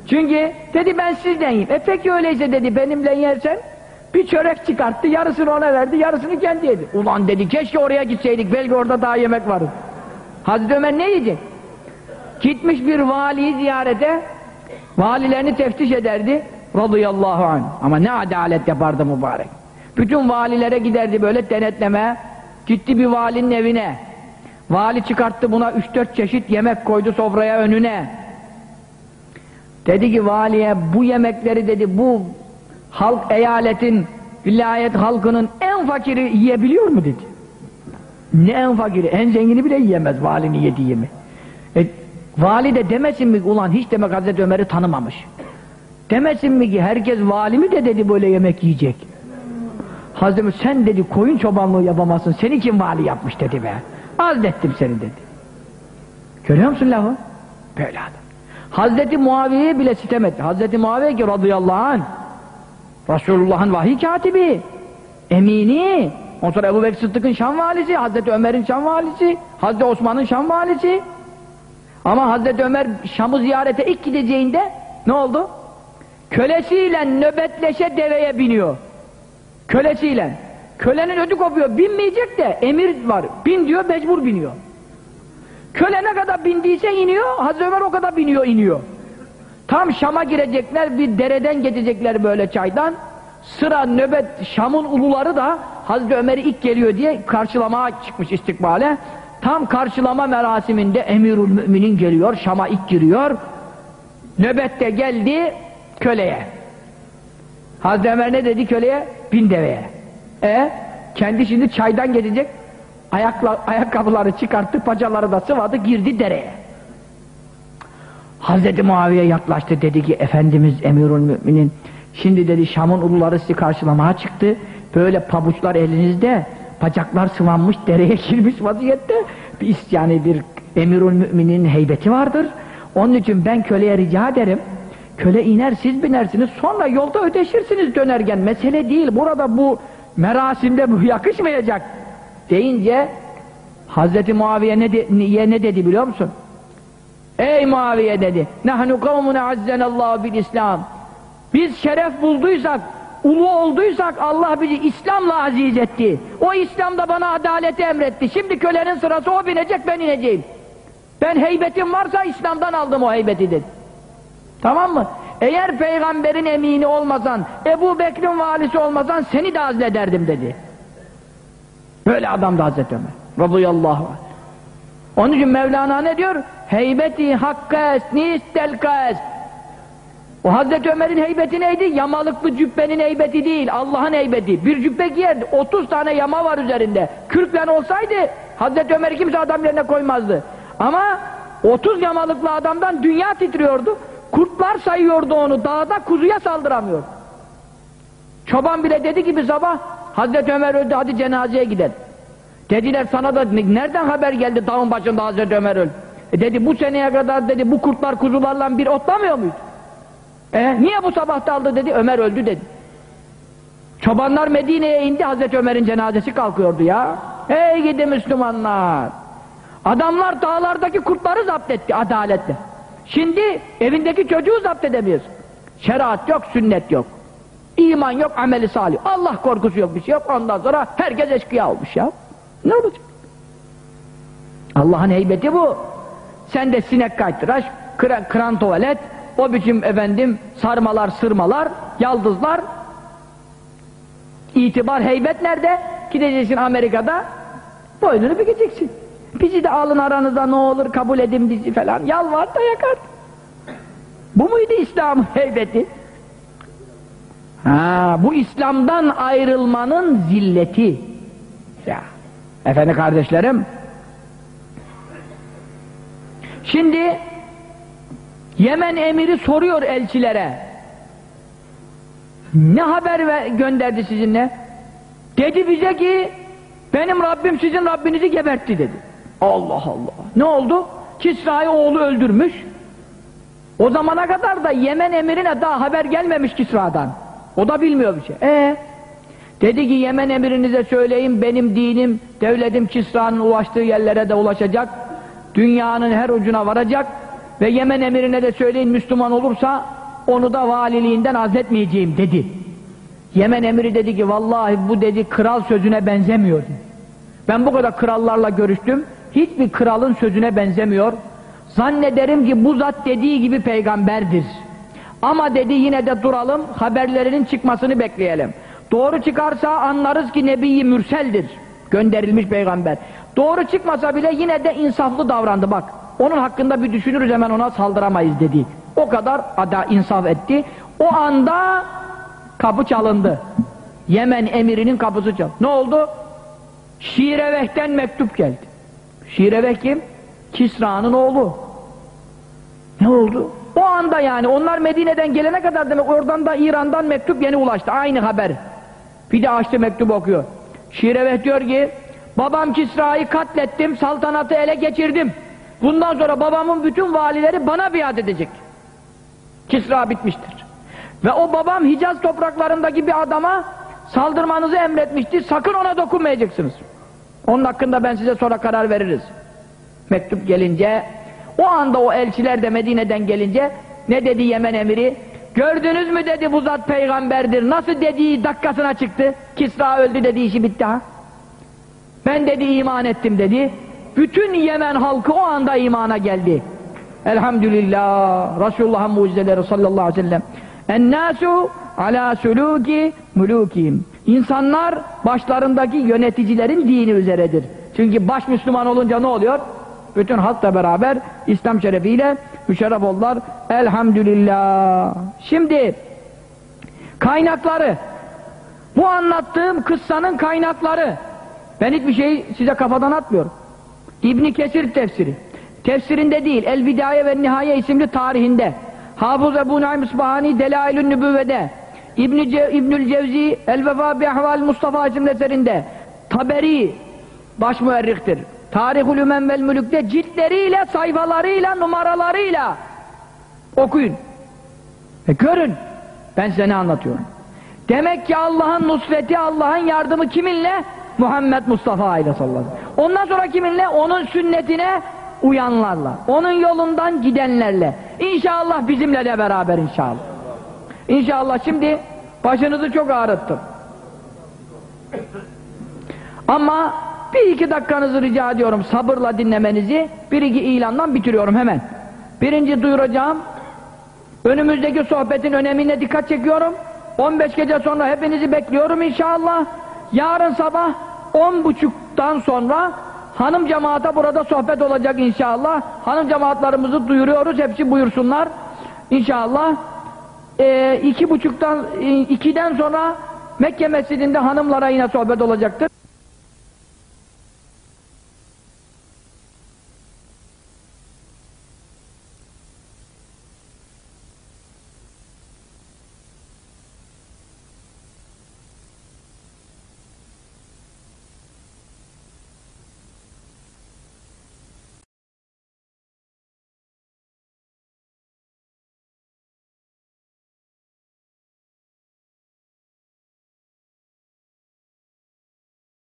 Çünkü dedi ben sizden yiyeyim. E peki öyleyse dedi benimle yersen bir çörek çıkarttı, yarısını ona verdi, yarısını kendi yedi. Ulan dedi keşke oraya gitseydik, belki orada daha yemek vardı. Hazreti Ömer ne yiyecek? Gitmiş bir valiyi ziyarete, valilerini teftiş ederdi, radıyallahu anh. Ama ne adalet yapardı mübarek. Bütün valilere giderdi böyle denetleme, gitti bir valinin evine. Vali çıkarttı buna üç dört çeşit yemek koydu sofraya önüne. Dedi ki valiye bu yemekleri dedi bu halk eyaletin vilayet halkının en fakiri yiyebiliyor mu dedi. Ne en fakiri? En zengini bile yiyemez valinin yediği yemi. E, vali de demesin mi ulan hiç demek Hazreti Ömer'i tanımamış. Demesin mi ki herkes vali mi de dedi böyle yemek yiyecek. Hazreti Ömer sen dedi koyun çobanlığı yapamazsın seni kim vali yapmış dedi be. Azlettim seni dedi. Görüyor musun lafı? Böyle adam. Hazreti Muaviye'ye bile sitem etti. Hazreti Muaviye ki radıyallahu anh Resulullah'ın vahiy katibi emini ondan sonra Ebu Bekir Sıddık'ın Şam valisi Hazreti Ömer'in Şam valisi Hazreti Osman'ın Şam valisi ama Hazreti Ömer Şam'ı ziyarete ilk gideceğinde ne oldu? Kölesiyle nöbetleşe deveye biniyor. Kölesiyle. Kölenin ödü kopuyor. Binmeyecek de emir var. Bin diyor mecbur biniyor. Köle ne kadar bindiyse iniyor. Hazreti Ömer o kadar biniyor iniyor. Tam Şam'a girecekler bir dereden geçecekler böyle çaydan. Sıra nöbet Şam'ın uluları da Hazreti Ömer'i ilk geliyor diye karşılamaya çıkmış istikbale. Tam karşılama merasiminde Emirül Müminin geliyor. Şam'a ilk giriyor. Nöbette geldi köleye. Hazreti Ömer ne dedi köleye? Bin deveye. E kendi şimdi çaydan geçecek. Ayakla, ayakkabıları çıkarttı, paçaları da sıvadı, girdi dereye. Hazreti Muaviye yaklaştı dedi ki Efendimiz Emirül Müminin şimdi dedi Şam'ın uluları sizi karşılamaya çıktı böyle pabuçlar elinizde bacaklar sıvanmış dereye girmiş vaziyette bir yani bir Emirül Müminin heybeti vardır onun için ben köleye rica ederim köle iner siz binersiniz sonra yolda ödeşirsiniz dönerken mesele değil burada bu merasimde bu yakışmayacak deyince Hazreti Muaviye ne, de, ne dedi biliyor musun? Ey Muaviye dedi. Nahnu kavmun azzenallahu bil İslam. Biz şeref bulduysak, ulu olduysak Allah bizi İslam'la aziz etti. O İslam'da bana adaleti emretti. Şimdi kölenin sırası o binecek ben ineceğim. Ben heybetim varsa İslam'dan aldım o heybeti dedi. Tamam mı? Eğer peygamberin emini olmasan, Ebu Bekir'in valisi olmasan seni de azlederdim dedi. Böyle adamdı Hazreti Ömer. Radıyallahu anh. Onun için Mevlana ne diyor? Heybeti hakka es, nistelka es. O Hazreti Ömer'in heybeti neydi? Yamalıklı cübbenin heybeti değil, Allah'ın heybeti. Bir cübbe giyerdi, 30 tane yama var üzerinde. 40 tane olsaydı Hazreti Ömer'i kimse adam yerine koymazdı. Ama 30 yamalıklı adamdan dünya titriyordu. Kurtlar sayıyordu onu, dağda kuzuya saldıramıyor. Çoban bile dedi ki bir sabah, Hazreti Ömer öldü, hadi cenazeye gidelim. Dediler sana da nereden haber geldi dağın başında Hazreti Ömer öldü? E dedi bu seneye kadar dedi bu kurtlar kuzularla bir otlamıyor muydu? E niye bu sabah daldı dedi Ömer öldü dedi. Çobanlar Medine'ye indi Hazreti Ömer'in cenazesi kalkıyordu ya. Hey gidi Müslümanlar. Adamlar dağlardaki kurtları zapt etti adaletle. Şimdi evindeki çocuğu zapt edemiyoruz. Şeriat yok, sünnet yok. İman yok, ameli salih. Allah korkusu yok, bir şey yok. Ondan sonra herkes eşkıya olmuş ya. Ne olacak? Allah'ın heybeti bu. Sen de sinek kaytıraş, kran, kran tuvalet, o biçim efendim sarmalar, sırmalar, yaldızlar. İtibar, heybet nerede? Gideceksin Amerika'da, boynunu bükeceksin. Bizi de alın aranızda ne olur kabul edin bizi falan. Yalvar da yakar. Bu muydu İslam'ın heybeti? Ha, bu İslam'dan ayrılmanın zilleti. Ya. Efendi kardeşlerim, şimdi Yemen emiri soruyor elçilere. Ne haber gönderdi sizinle? Dedi bize ki benim Rabbim sizin Rabbinizi gebertti dedi. Allah Allah. Ne oldu? Kisra'yı oğlu öldürmüş. O zamana kadar da Yemen emirine daha haber gelmemiş Kisra'dan. O da bilmiyor bir şey. E Dedi ki Yemen emirinize söyleyin benim dinim, devletim Kisra'nın ulaştığı yerlere de ulaşacak. Dünyanın her ucuna varacak. Ve Yemen emirine de söyleyin Müslüman olursa onu da valiliğinden azletmeyeceğim dedi. Yemen emiri dedi ki vallahi bu dedi kral sözüne benzemiyor. Ben bu kadar krallarla görüştüm. Hiçbir kralın sözüne benzemiyor. Zannederim ki bu zat dediği gibi peygamberdir. Ama dedi yine de duralım, haberlerinin çıkmasını bekleyelim. Doğru çıkarsa anlarız ki Nebi Mürsel'dir. Gönderilmiş peygamber. Doğru çıkmasa bile yine de insaflı davrandı bak. Onun hakkında bir düşünürüz hemen ona saldıramayız dedi. O kadar ada insaf etti. O anda kapı çalındı. Yemen emirinin kapısı çalındı. Ne oldu? Şireveh'ten mektup geldi. Şireveh kim? Kisra'nın oğlu. Ne oldu? O anda yani onlar Medine'den gelene kadar demek oradan da İran'dan mektup yeni ulaştı. Aynı haber. Bir de açtı mektup okuyor. Şireveh diyor ki babam Kisra'yı katlettim, saltanatı ele geçirdim. Bundan sonra babamın bütün valileri bana biat edecek. Kisra bitmiştir. Ve o babam Hicaz topraklarındaki bir adama saldırmanızı emretmişti. Sakın ona dokunmayacaksınız. Onun hakkında ben size sonra karar veririz. Mektup gelince o anda o elçiler de Medine'den gelince ne dedi Yemen emiri? Gördünüz mü dedi bu zat peygamberdir. Nasıl dediği dakikasına çıktı. Kisra öldü dedi işi bitti ha. Ben dedi iman ettim dedi. Bütün Yemen halkı o anda imana geldi. Elhamdülillah. Resulullah'ın mucizeleri sallallahu aleyhi ve sellem. Ennâsu alâ sülûki mulûkîm. İnsanlar başlarındaki yöneticilerin dini üzeredir. Çünkü baş Müslüman olunca ne oluyor? Bütün halkla beraber İslam şerefiyle müşerref oldular. Elhamdülillah. Şimdi kaynakları bu anlattığım kıssanın kaynakları ben hiçbir şeyi size kafadan atmıyorum. İbni Kesir tefsiri. Tefsirinde değil, El Bidaye ve Nihaye isimli tarihinde. Hafız Ebu Naim İsbahani Delailün Nübüvve'de. İbn Ce İbnül Cevzi El Vefa bi Mustafa isimli eserinde. Taberi baş müerrihtir. Tarihul Ümen vel Mülük'te ciltleriyle, sayfalarıyla, numaralarıyla okuyun. E görün. Ben size ne anlatıyorum. Demek ki Allah'ın nusreti, Allah'ın yardımı kiminle? Muhammed Mustafa ile sallallahu aleyhi ve sellem. Ondan sonra kiminle? Onun sünnetine uyanlarla. Onun yolundan gidenlerle. İnşallah bizimle de beraber inşallah. İnşallah şimdi başınızı çok ağrıttım. Ama bir iki dakikanızı rica ediyorum sabırla dinlemenizi. Bir iki ilandan bitiriyorum hemen. Birinci duyuracağım. Önümüzdeki sohbetin önemine dikkat çekiyorum. 15 gece sonra hepinizi bekliyorum inşallah. Yarın sabah 10.30'dan sonra hanım cemaate burada sohbet olacak inşallah. Hanım cemaatlarımızı duyuruyoruz. Hepsi buyursunlar. İnşallah. Ee, iki buçuktan, e, ikiden sonra Mekke mescidinde hanımlara yine sohbet olacaktır.